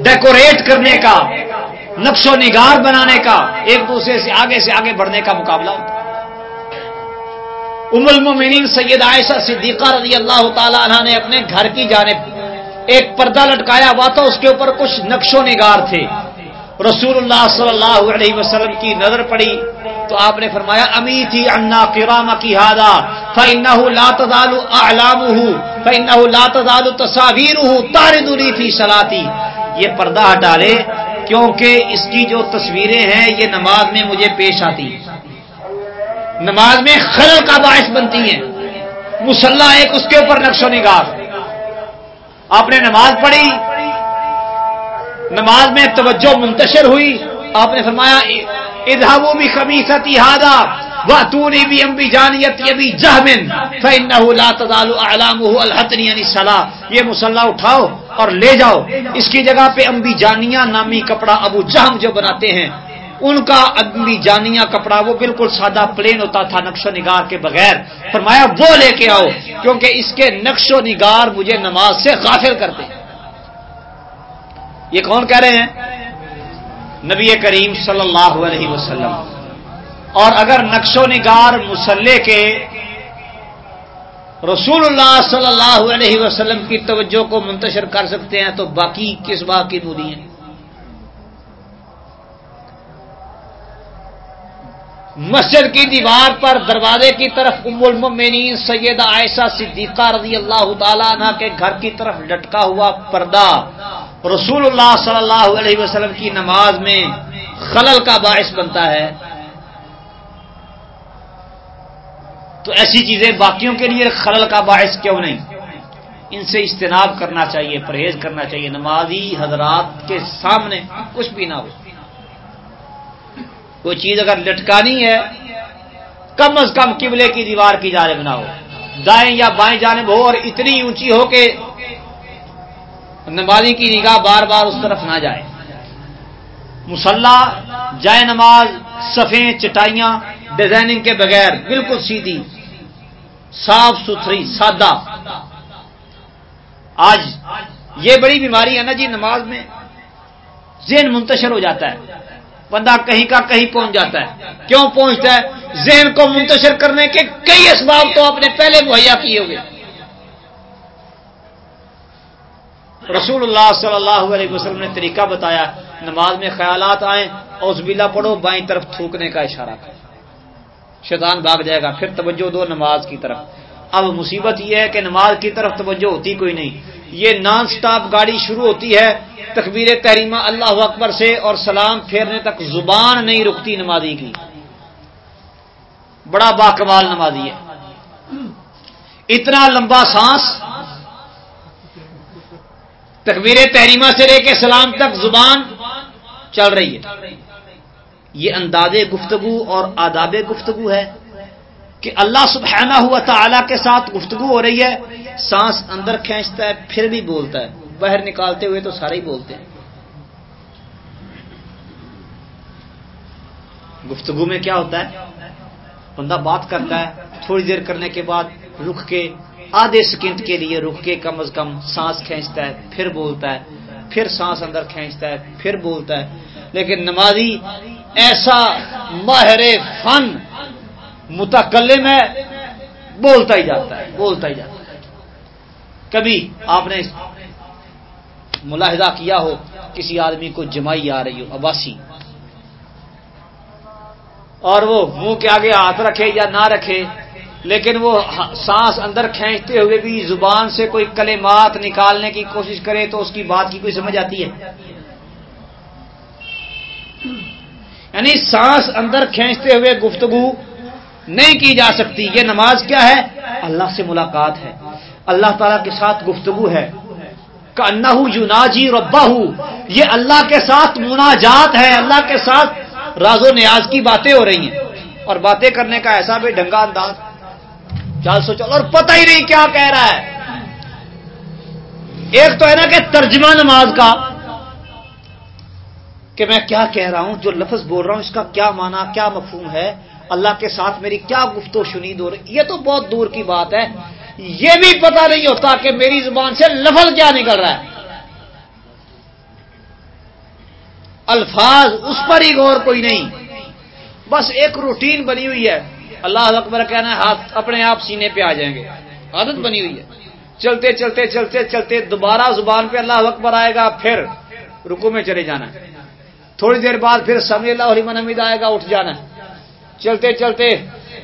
ڈیکوریٹ کرنے کا، نقش و نگار بنانے کا، ایک دوسرے سے آگے سے آگے بڑھنے کا مقابلہ ہوتا ام المومنین سید عائشہ صدیقہ رضی اللہ تعالی عنہ نے اپنے گھر کی جانب ایک پردہ لٹکایا ہوا تھا اس کے اوپر کچھ نقش و نگار تھے۔ رسول اللہ صلی اللہ علیہ وسلم کی نظر پڑی۔ تو آپ نے فرمایا امی تھی انا کرام کی ہادا فنح لا تزال اعلام فنح لا تزال تصاویر تاردری تھی سلاتی یہ پردہ ہٹا لے، کیونکہ اس کی جو تصویریں ہیں، یہ نماز میں مجھے پیش آتی نماز میں خلل کا باعث بنتی ہیں۔ مسلح ایک اس کے اوپر نقش و نگار۔ آپ نے نماز پڑھی، نماز میں توجہ منتشر ہوئی۔ آپ نے فرمایا ادھابو بھی کبھی ستی ہادا وہ تو نے بھی امبی جانیت ابھی جہمن فن علام الحتنی صلاح یہ مسلح اٹھاؤ اور لے جاؤ. اس کی جگہ پہ امبی جانیہ نامی کپڑا ابو جہم جو بناتے ہیں، ان کا ادبی جانیا کپڑا وہ بالکل سادہ پلین ہوتا تھا نقش و نگار کے بغیر۔ فرمایا، وہ لے کے آؤ، کیونکہ اس کے نقش و نگار مجھے نماز سے غافل کرتے یہ کون کہہ رہے ہیں؟ نبی کریم صلی اللہ علیہ وسلم۔ اور اگر نقش و نگار مسلح کے رسول اللہ صلی اللہ علیہ وسلم کی توجہ کو منتشر کر سکتے ہیں تو باقی کس بات کی مودی ہیں؟ مسجد کی دیوار پر دروازے کی طرف ام المؤمنین سیدہ عائشہ صدیقہ رضی اللہ تعالیٰ عنہ کے گھر کی طرف لٹکا ہوا پردہ۔ رسول اللہ صلی اللہ علیہ وسلم کی نماز میں خلل کا باعث بنتا ہے۔ تو ایسی چیزیں باقیوں کے لیے خلل کا باعث کیوں نہیں؟ ان سے اجتناب کرنا چاہیے، پرہیز کرنا چاہیے۔ نمازی حضرات کے سامنے کچھ بھی نہ ہو۔ کوئی چیز اگر لٹکانی ہے، کم از کم قبلے کی دیوار کی جانب نہ ہو۔ دائیں یا بائیں جانب ہو اور اتنی اونچی ہو کہ نمازی کی نگاہ بار بار اس طرف نہ جائے۔ مسلح جائے نماز سفید چٹائیاں، ڈیزائننگ کے بغیر بالکل سیدھی، صاف ستھری، سادہ۔ آج یہ بڑی بیماری ہے نا جی نماز میں، ذہن منتشر ہو جاتا ہے۔ بندہ کہیں کا کہیں پہنچ جاتا ہے۔ کیوں پہنچتا ہے؟ ذہن کو منتشر کرنے کے کئی اسباب تو آپ نے پہلے مہیا کیے ہوئے۔ رسول اللہ صلی اللہ علیہ وسلم نے طریقہ بتایا، نماز میں خیالات آئیں اور بلا پڑھو، بائیں طرف تھوکنے کا اشارہ کرو۔ شیطان بھاگ جائے گا، پھر توجہ دو نماز کی طرف۔ اب مصیبت یہ ہے کہ نماز کی طرف توجہ ہوتی کوئی نہیں۔ یہ نان سٹاپ گاڑی شروع ہوتی ہے، تکبیر تحریمہ اللہ اکبر سے اور سلام پھیرنے تک زبان نہیں رکتی نمازی کی۔ بڑا باکمال نمازی ہے۔ اتنا لمبا سانس تکبیر تحریمہ سے لے کے سلام تک زبان چل رہی ہے۔ یہ انداز گفتگو اور آداب گفتگو ہے کہ اللہ سبحانہ ہوا تعالی کے ساتھ گفتگو ہو رہی ہے، سانس اندر کھینچتا ہے، پھر بھی بولتا ہے۔ باہر نکالتے ہوئے تو سارے ہی بولتے ہیں۔ گفتگو میں کیا ہوتا ہے؟ بندہ بات کرتا ہے، تھوڑی دیر کرنے کے بعد رک کے آدھے سیکنڈ کے لیے رک کے کم از کم سانس کھینچتا ہے، پھر بولتا ہے، پھر سانس اندر کھینچتا ہے، پھر بولتا ہے۔ لیکن نمازی ایسا ماہر فن متکلم ہے، بولتا ہی جاتا ہے، بولتا ہی جاتا ہے۔ کبھی آپ نے ملاحظہ کیا ہو، کسی آدمی کو جمائی آ رہی ہو اباسی اور وہ منہ کے آگے ہاتھ رکھے یا نہ رکھے لیکن وہ سانس اندر کھینچتے ہوئے بھی زبان سے کوئی کلمات نکالنے کی کوشش کرے تو اس کی بات کی کوئی سمجھ آتی ہے؟ یعنی سانس اندر کھینچتے ہوئے گفتگو نہیں کی جا سکتی۔ یہ نماز کیا ہے؟ اللہ سے ملاقات ہے۔ اللہ تعالی کے ساتھ گفتگو ہے۔ کہ جی ربا یہ اللہ کے ساتھ مناجات ہے۔ اللہ کے ساتھ راز و نیاز کی باتیں ہو رہی ہیں۔ اور باتیں کرنے کا ایسا بھی ڈنگا انداز چال سو چل اور پتہ ہی نہیں کیا کہہ رہا ہے۔ ایک تو ہے نا کہ ترجمہ نماز کا کہ میں کیا کہہ رہا ہوں، جو لفظ بول رہا ہوں، اس کا کیا معنی، کیا مفہوم ہے؟ اللہ کے ساتھ میری کیا گفت و شنید ہو رہی، یہ تو بہت دور کی بات ہے۔ یہ بھی پتا نہیں ہوتا کہ میری زبان سے لفظ کیا نکل رہا ہے۔ الفاظ، اس پر ہی غور کوئی نہیں۔ بس ایک روٹین بنی ہوئی ہے۔ اللہ اکبر کہنا ہے، ہاتھ اپنے آپ سینے پہ آ جائیں گے۔ عادت بنی ہوئی ہے۔ چلتے چلتے چلتے چلتے دوبارہ زبان پہ اللہ اکبر آئے گا، پھر رکو میں چلے جانا ہے۔ تھوڑی دیر بعد پھر سمی اللہ علیہ حمید آئے گا، اٹھ جانا چلتے چلتے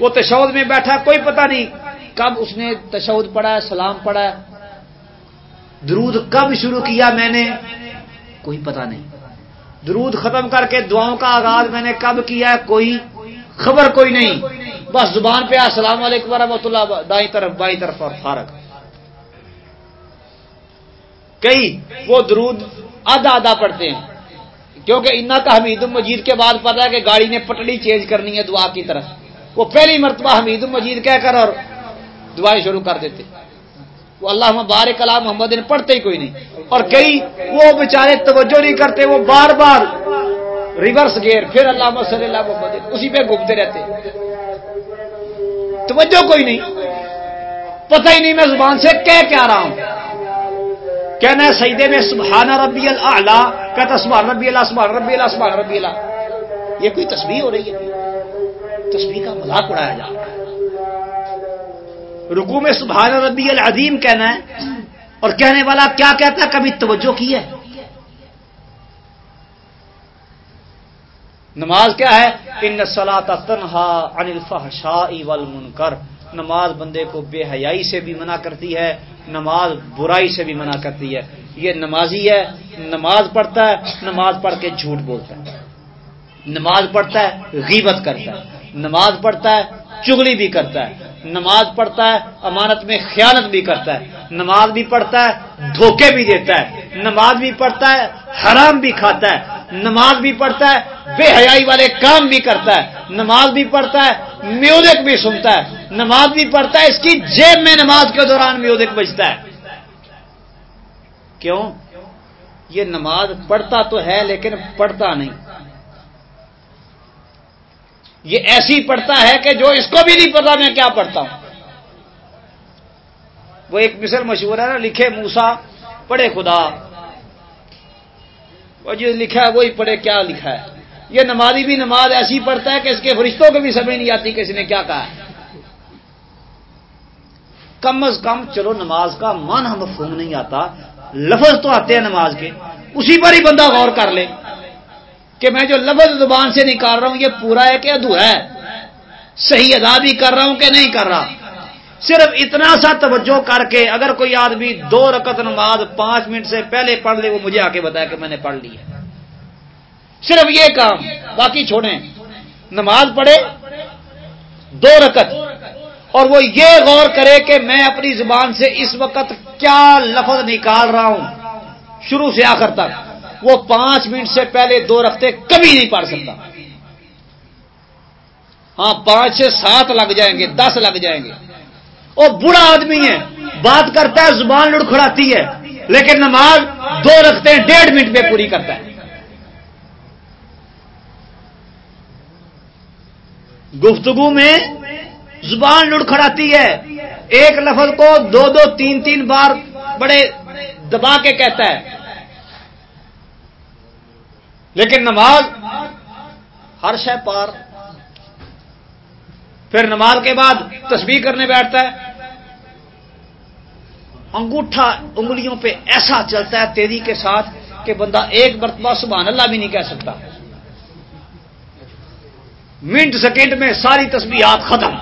وہ تشود میں بیٹھا، کوئی پتہ نہیں کب اس نے تشود پڑھا ہے، سلام پڑھا ہے۔ درود کب شروع کیا میں نے؟ کوئی پتہ نہیں۔ درود ختم کر کے دعاؤں کا آغاز میں نے کب کیا ہے؟ کوئی خبر کوئی نہیں۔ بس زبان پہ السلام علیکم ورحمۃ اللہ دائیں طرف، بائیں طرف اور فارغ۔ کئی وہ درود آدھا آدھا پڑھتے ہیں۔ کیونکہ انا کا حمید المجید کے بعد پتا ہے کہ گاڑی نے پٹڑی چینج کرنی ہے دعا کی طرف۔ وہ پہلی مرتبہ حمید المجید کہہ کر اور دعائیں شروع کر دیتے۔ وہ اللہ بار کلام محمد نے پڑھتے ہی کوئی نہیں۔ اور کئی وہ بےچارے توجہ نہیں کرتے، وہ بار بار ریورس گیئر پھر اللہ صلی اللہ محمد اسی پہ گھومتے رہتے توجہ کوئی نہیں پتہ ہی نہیں میں زبان سے کہہ کیا رہا ہوں کہنا ہے سیدے میں سبحانہ ربی اللہ کہتا سبحان ربی اللہ سبحان ربی اللہ سبحان ربی اللہ یہ کوئی تصویر ہو رہی ہے تصویر کا مذاق اڑایا جا رہا ہے رکو میں سبحان ربی العظیم کہنا ہے اور کہنے والا کیا کہتا ہے کبھی توجہ کی ہے نماز کیا ہے؟ ان سلا تنہا انل فحشا والمنکر نماز بندے کو بے حیائی سے بھی منع کرتی ہے، نماز برائی سے بھی منع کرتی ہے۔ یہ نمازی ہے، نماز پڑھتا ہے، نماز پڑھ کے جھوٹ بولتا ہے۔ نماز پڑھتا ہے، غیبت کرتا ہے۔ نماز پڑھتا ہے، چگلی بھی کرتا ہے۔ نماز پڑھتا ہے، امانت میں خیانت بھی کرتا ہے۔ نماز بھی پڑھتا ہے، دھوکے بھی دیتا ہے۔ نماز بھی پڑھتا ہے، حرام بھی کھاتا ہے۔ نماز بھی پڑھتا ہے، بے حیائی والے کام بھی کرتا ہے، نماز بھی پڑھتا ہے، میوزک بھی سنتا ہے۔ نماز بھی پڑھتا ہے، اس کی جیب میں نماز کے دوران میوزک بجتا ہے۔ کیوں؟ یہ نماز پڑھتا تو ہے لیکن پڑھتا نہیں۔ یہ ایسی پڑھتا ہے کہ جو اس کو بھی نہیں پتا میں کیا پڑھتا ہوں۔ وہ ایک مثل مشہور ہے نا، لکھے موسا پڑھے خدا۔ وہ جو لکھا ہے وہی پڑھے کیا لکھا ہے۔ یہ نمازی بھی نماز ایسی پڑھتا ہے کہ اس کے فرشتوں کو بھی سمجھ نہیں آتی کہ اس نے کیا کہا ہے۔ کم از کم چلو نماز کا من ہم مفہوم نہیں آتا، لفظ تو آتے ہیں نماز کے۔ اسی پر ہی بندہ غور کر لے کہ میں جو لفظ زبان سے نکال رہا ہوں، یہ پورا ہے کہ ادھورا ہے۔ صحیح ادا بھی کر رہا ہوں کہ نہیں کر رہا۔ صرف اتنا سا توجہ کر کے اگر کوئی آدمی دو رکت نماز پانچ منٹ سے پہلے پڑھ لے، وہ مجھے آ کے بتایا کہ میں نے پڑھ لی ہے۔ صرف یہ کام، باقی چھوڑیں۔ نماز پڑھے، دو رکت اور وہ یہ غور کرے کہ میں اپنی زبان سے اس وقت کیا لفظ نکال رہا ہوں۔ شروع سے آخر تک۔ وہ پانچ منٹ سے پہلے دو رکھتے کبھی نہیں پڑھ سکتا۔ ہاں پانچ سے سات لگ جائیں گے، دس لگ جائیں گے۔ وہ بڑا آدمی ہے، بات کرتا ہے، زبان لڑکھڑاتی ہے، لیکن نماز دو رکھتے ہیں، ڈیڑھ منٹ میں پوری کرتا ہے۔ گفتگو میں زبان لڑکھڑاتی ہے۔ ایک لفظ کو دو دو تین تین بار بڑے دبا کے کہتا ہے۔ لیکن نماز ہر شہ پار پھر نماز کے بعد تسبیح کرنے بیٹھتا ہے۔ انگوٹھا انگلیوں پہ ایسا چلتا ہے تیزی کے ساتھ کہ بندہ ایک مرتبہ سبحان اللہ بھی نہیں کہہ سکتا۔ منٹ سیکنڈ میں ساری تصویرات ختم۔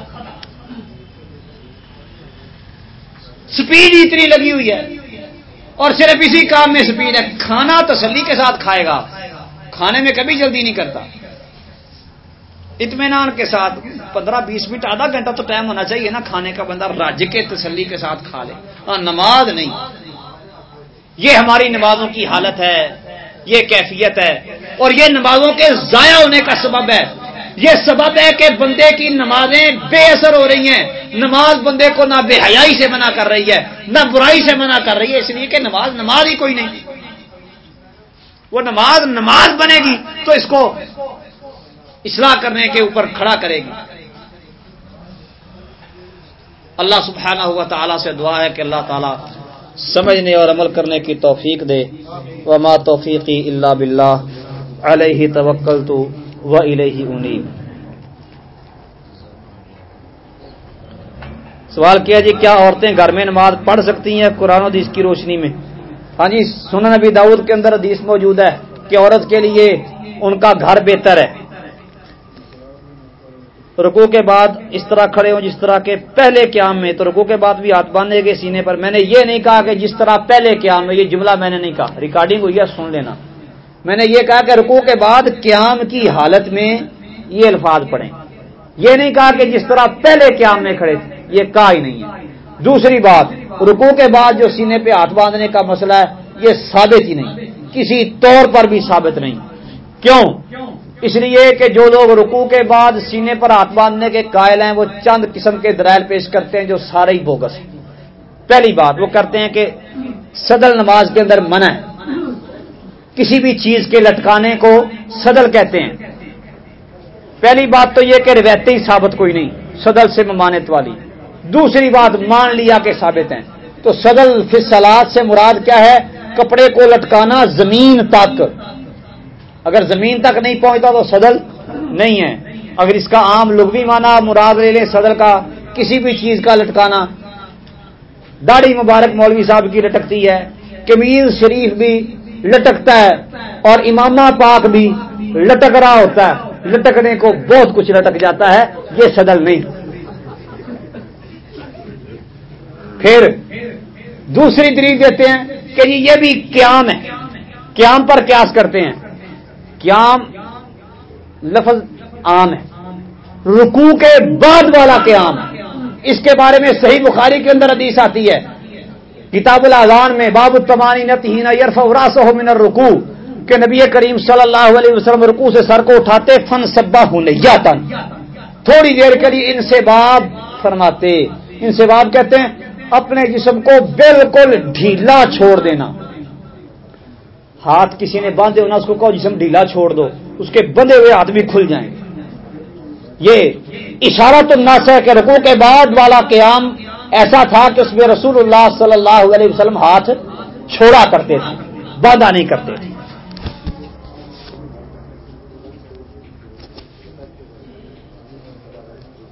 سپیڈ اتنی لگی ہوئی ہے۔ اور صرف اسی کام میں سپیڈ ہے۔ کھانا تسلی کے ساتھ کھائے گا۔ کھانے میں کبھی جلدی نہیں کرتا۔ اطمینان کے ساتھ پندرہ بیس منٹ، آدھا گھنٹہ تو ٹائم ہونا چاہیے نا، کھانے کا بندہ راج کے تسلی کے ساتھ کھا لے۔ ہاں نماز نہیں۔ یہ ہماری نمازوں کی حالت ہے، یہ کیفیت ہے، اور یہ نمازوں کے ضائع ہونے کا سبب ہے۔ یہ سبب ہے کہ بندے کی نمازیں بے اثر ہو رہی ہیں۔ نماز بندے کو نہ بے حیائی سے منع کر رہی ہے، نہ برائی سے منع کر رہی ہے، اس لیے کہ نماز نماز ہی کوئی نہیں۔ وہ نماز نماز بنے گی تو اس کو اصلاح کرنے کے اوپر کھڑا کرے گی۔ اللہ سبحانہ ہوا تعالیٰ سے دعا ہے کہ اللہ تعالیٰ سمجھنے اور عمل کرنے کی توفیق دے۔ وما توفیقی اللہ بلّہ علیہ توکل تو و انیب۔ سوال کیا جی کیا عورتیں گھر میں نماز پڑھ سکتی ہیں قرآن و حدیث کی روشنی میں؟ ہاں جی سنن نبی داؤد کے اندر حدیث موجود ہے کہ عورت کے لیے ان کا گھر بہتر ہے۔ رکو کے بعد اس طرح کھڑے ہوں جس طرح کے پہلے قیام میں، تو رکو کے بعد بھی ہاتھ باندھے گے سینے پر۔ میں نے یہ نہیں کہا کہ جس طرح پہلے قیام میں، یہ جملہ میں نے نہیں کہا۔ ریکارڈنگ ہوئی ہے سن لینا۔ میں نے یہ کہا کہ رکو کے بعد قیام کی حالت میں یہ الفاظ پڑھیں۔ یہ نہیں کہا کہ جس طرح پہلے قیام میں کھڑے تھے، یہ کہا ہی نہیں ہے۔ دوسری بات رکو کے بعد جو سینے پہ ہاتھ باندھنے کا مسئلہ ہے، یہ ثابت ہی نہیں۔ کسی طور پر بھی ثابت نہیں۔ کیوں؟ اس لیے کہ جو لوگ رکو کے بعد سینے پر ہاتھ باندھنے کے قائل ہیں، وہ چند قسم کے درائل پیش کرتے ہیں جو سارے ہی بوگس ہیں۔ پہلی بات، وہ کرتے ہیں کہ صدر نماز کے اندر منع ہے۔ کسی بھی چیز کے لٹکانے کو صدل کہتے ہیں۔ پہلی بات تو یہ کہ روایتی ثابت کوئی نہیں صدل سے ممانت والی۔ دوسری بات، مان لیا کہ ثابت ہیں۔ تو صدل فصلات سے مراد کیا ہے؟ کپڑے کو لٹکانا، زمین تک اگر زمین تک نہیں پہنچتا تو صدل نہیں ہے۔ اگر اس کا عام لغوی مانا مراد لے لیں صدر کا، کسی بھی چیز کا لٹکانا۔ داڑھی مبارک مولوی صاحب کی لٹکتی ہے کمیز شریف بھی لٹکتا ہے اور امامہ پاک بھی لٹک رہا ہوتا ہے۔ لٹکنے کو بہت کچھ لٹک جاتا ہے، یہ صدل نہیں۔ پھر دوسری دلیل دیتے ہیں کہ یہ بھی قیام ہے۔ قیام پر قیاس کرتے ہیں۔ قیام لفظ عام ہے۔ رکوع کے بعد والا قیام۔ اس کے بارے میں صحیح بخاری کے اندر حدیث آتی ہے۔ کتاب الاذان میں باب التمانی نتینا یرف راس من الرکوع، کہ نبی کریم صلی اللہ علیہ وسلم رکوع سے سر کو اٹھاتے فن سبا ہونے یا تن تھوڑی دیر کے لیے ان سے باب فرماتے۔ ان سے باب کہتے ہیں، اپنے جسم کو بالکل ڈھیلا چھوڑ دینا۔ ہاتھ کسی نے باندھے ہونا، اس کو کہو جسم ڈھیلا چھوڑ دو، اس کے بندے ہوئے ہاتھ بھی کھل جائیں گے۔ یہ اشارہ تو نہ ہے کہ رکو کے بعد والا قیام ایسا تھا کہ اس میں رسول اللہ صلی اللہ علیہ وسلم ہاتھ چھوڑا کرتے تھے، باندھا نہیں کرتے تھے۔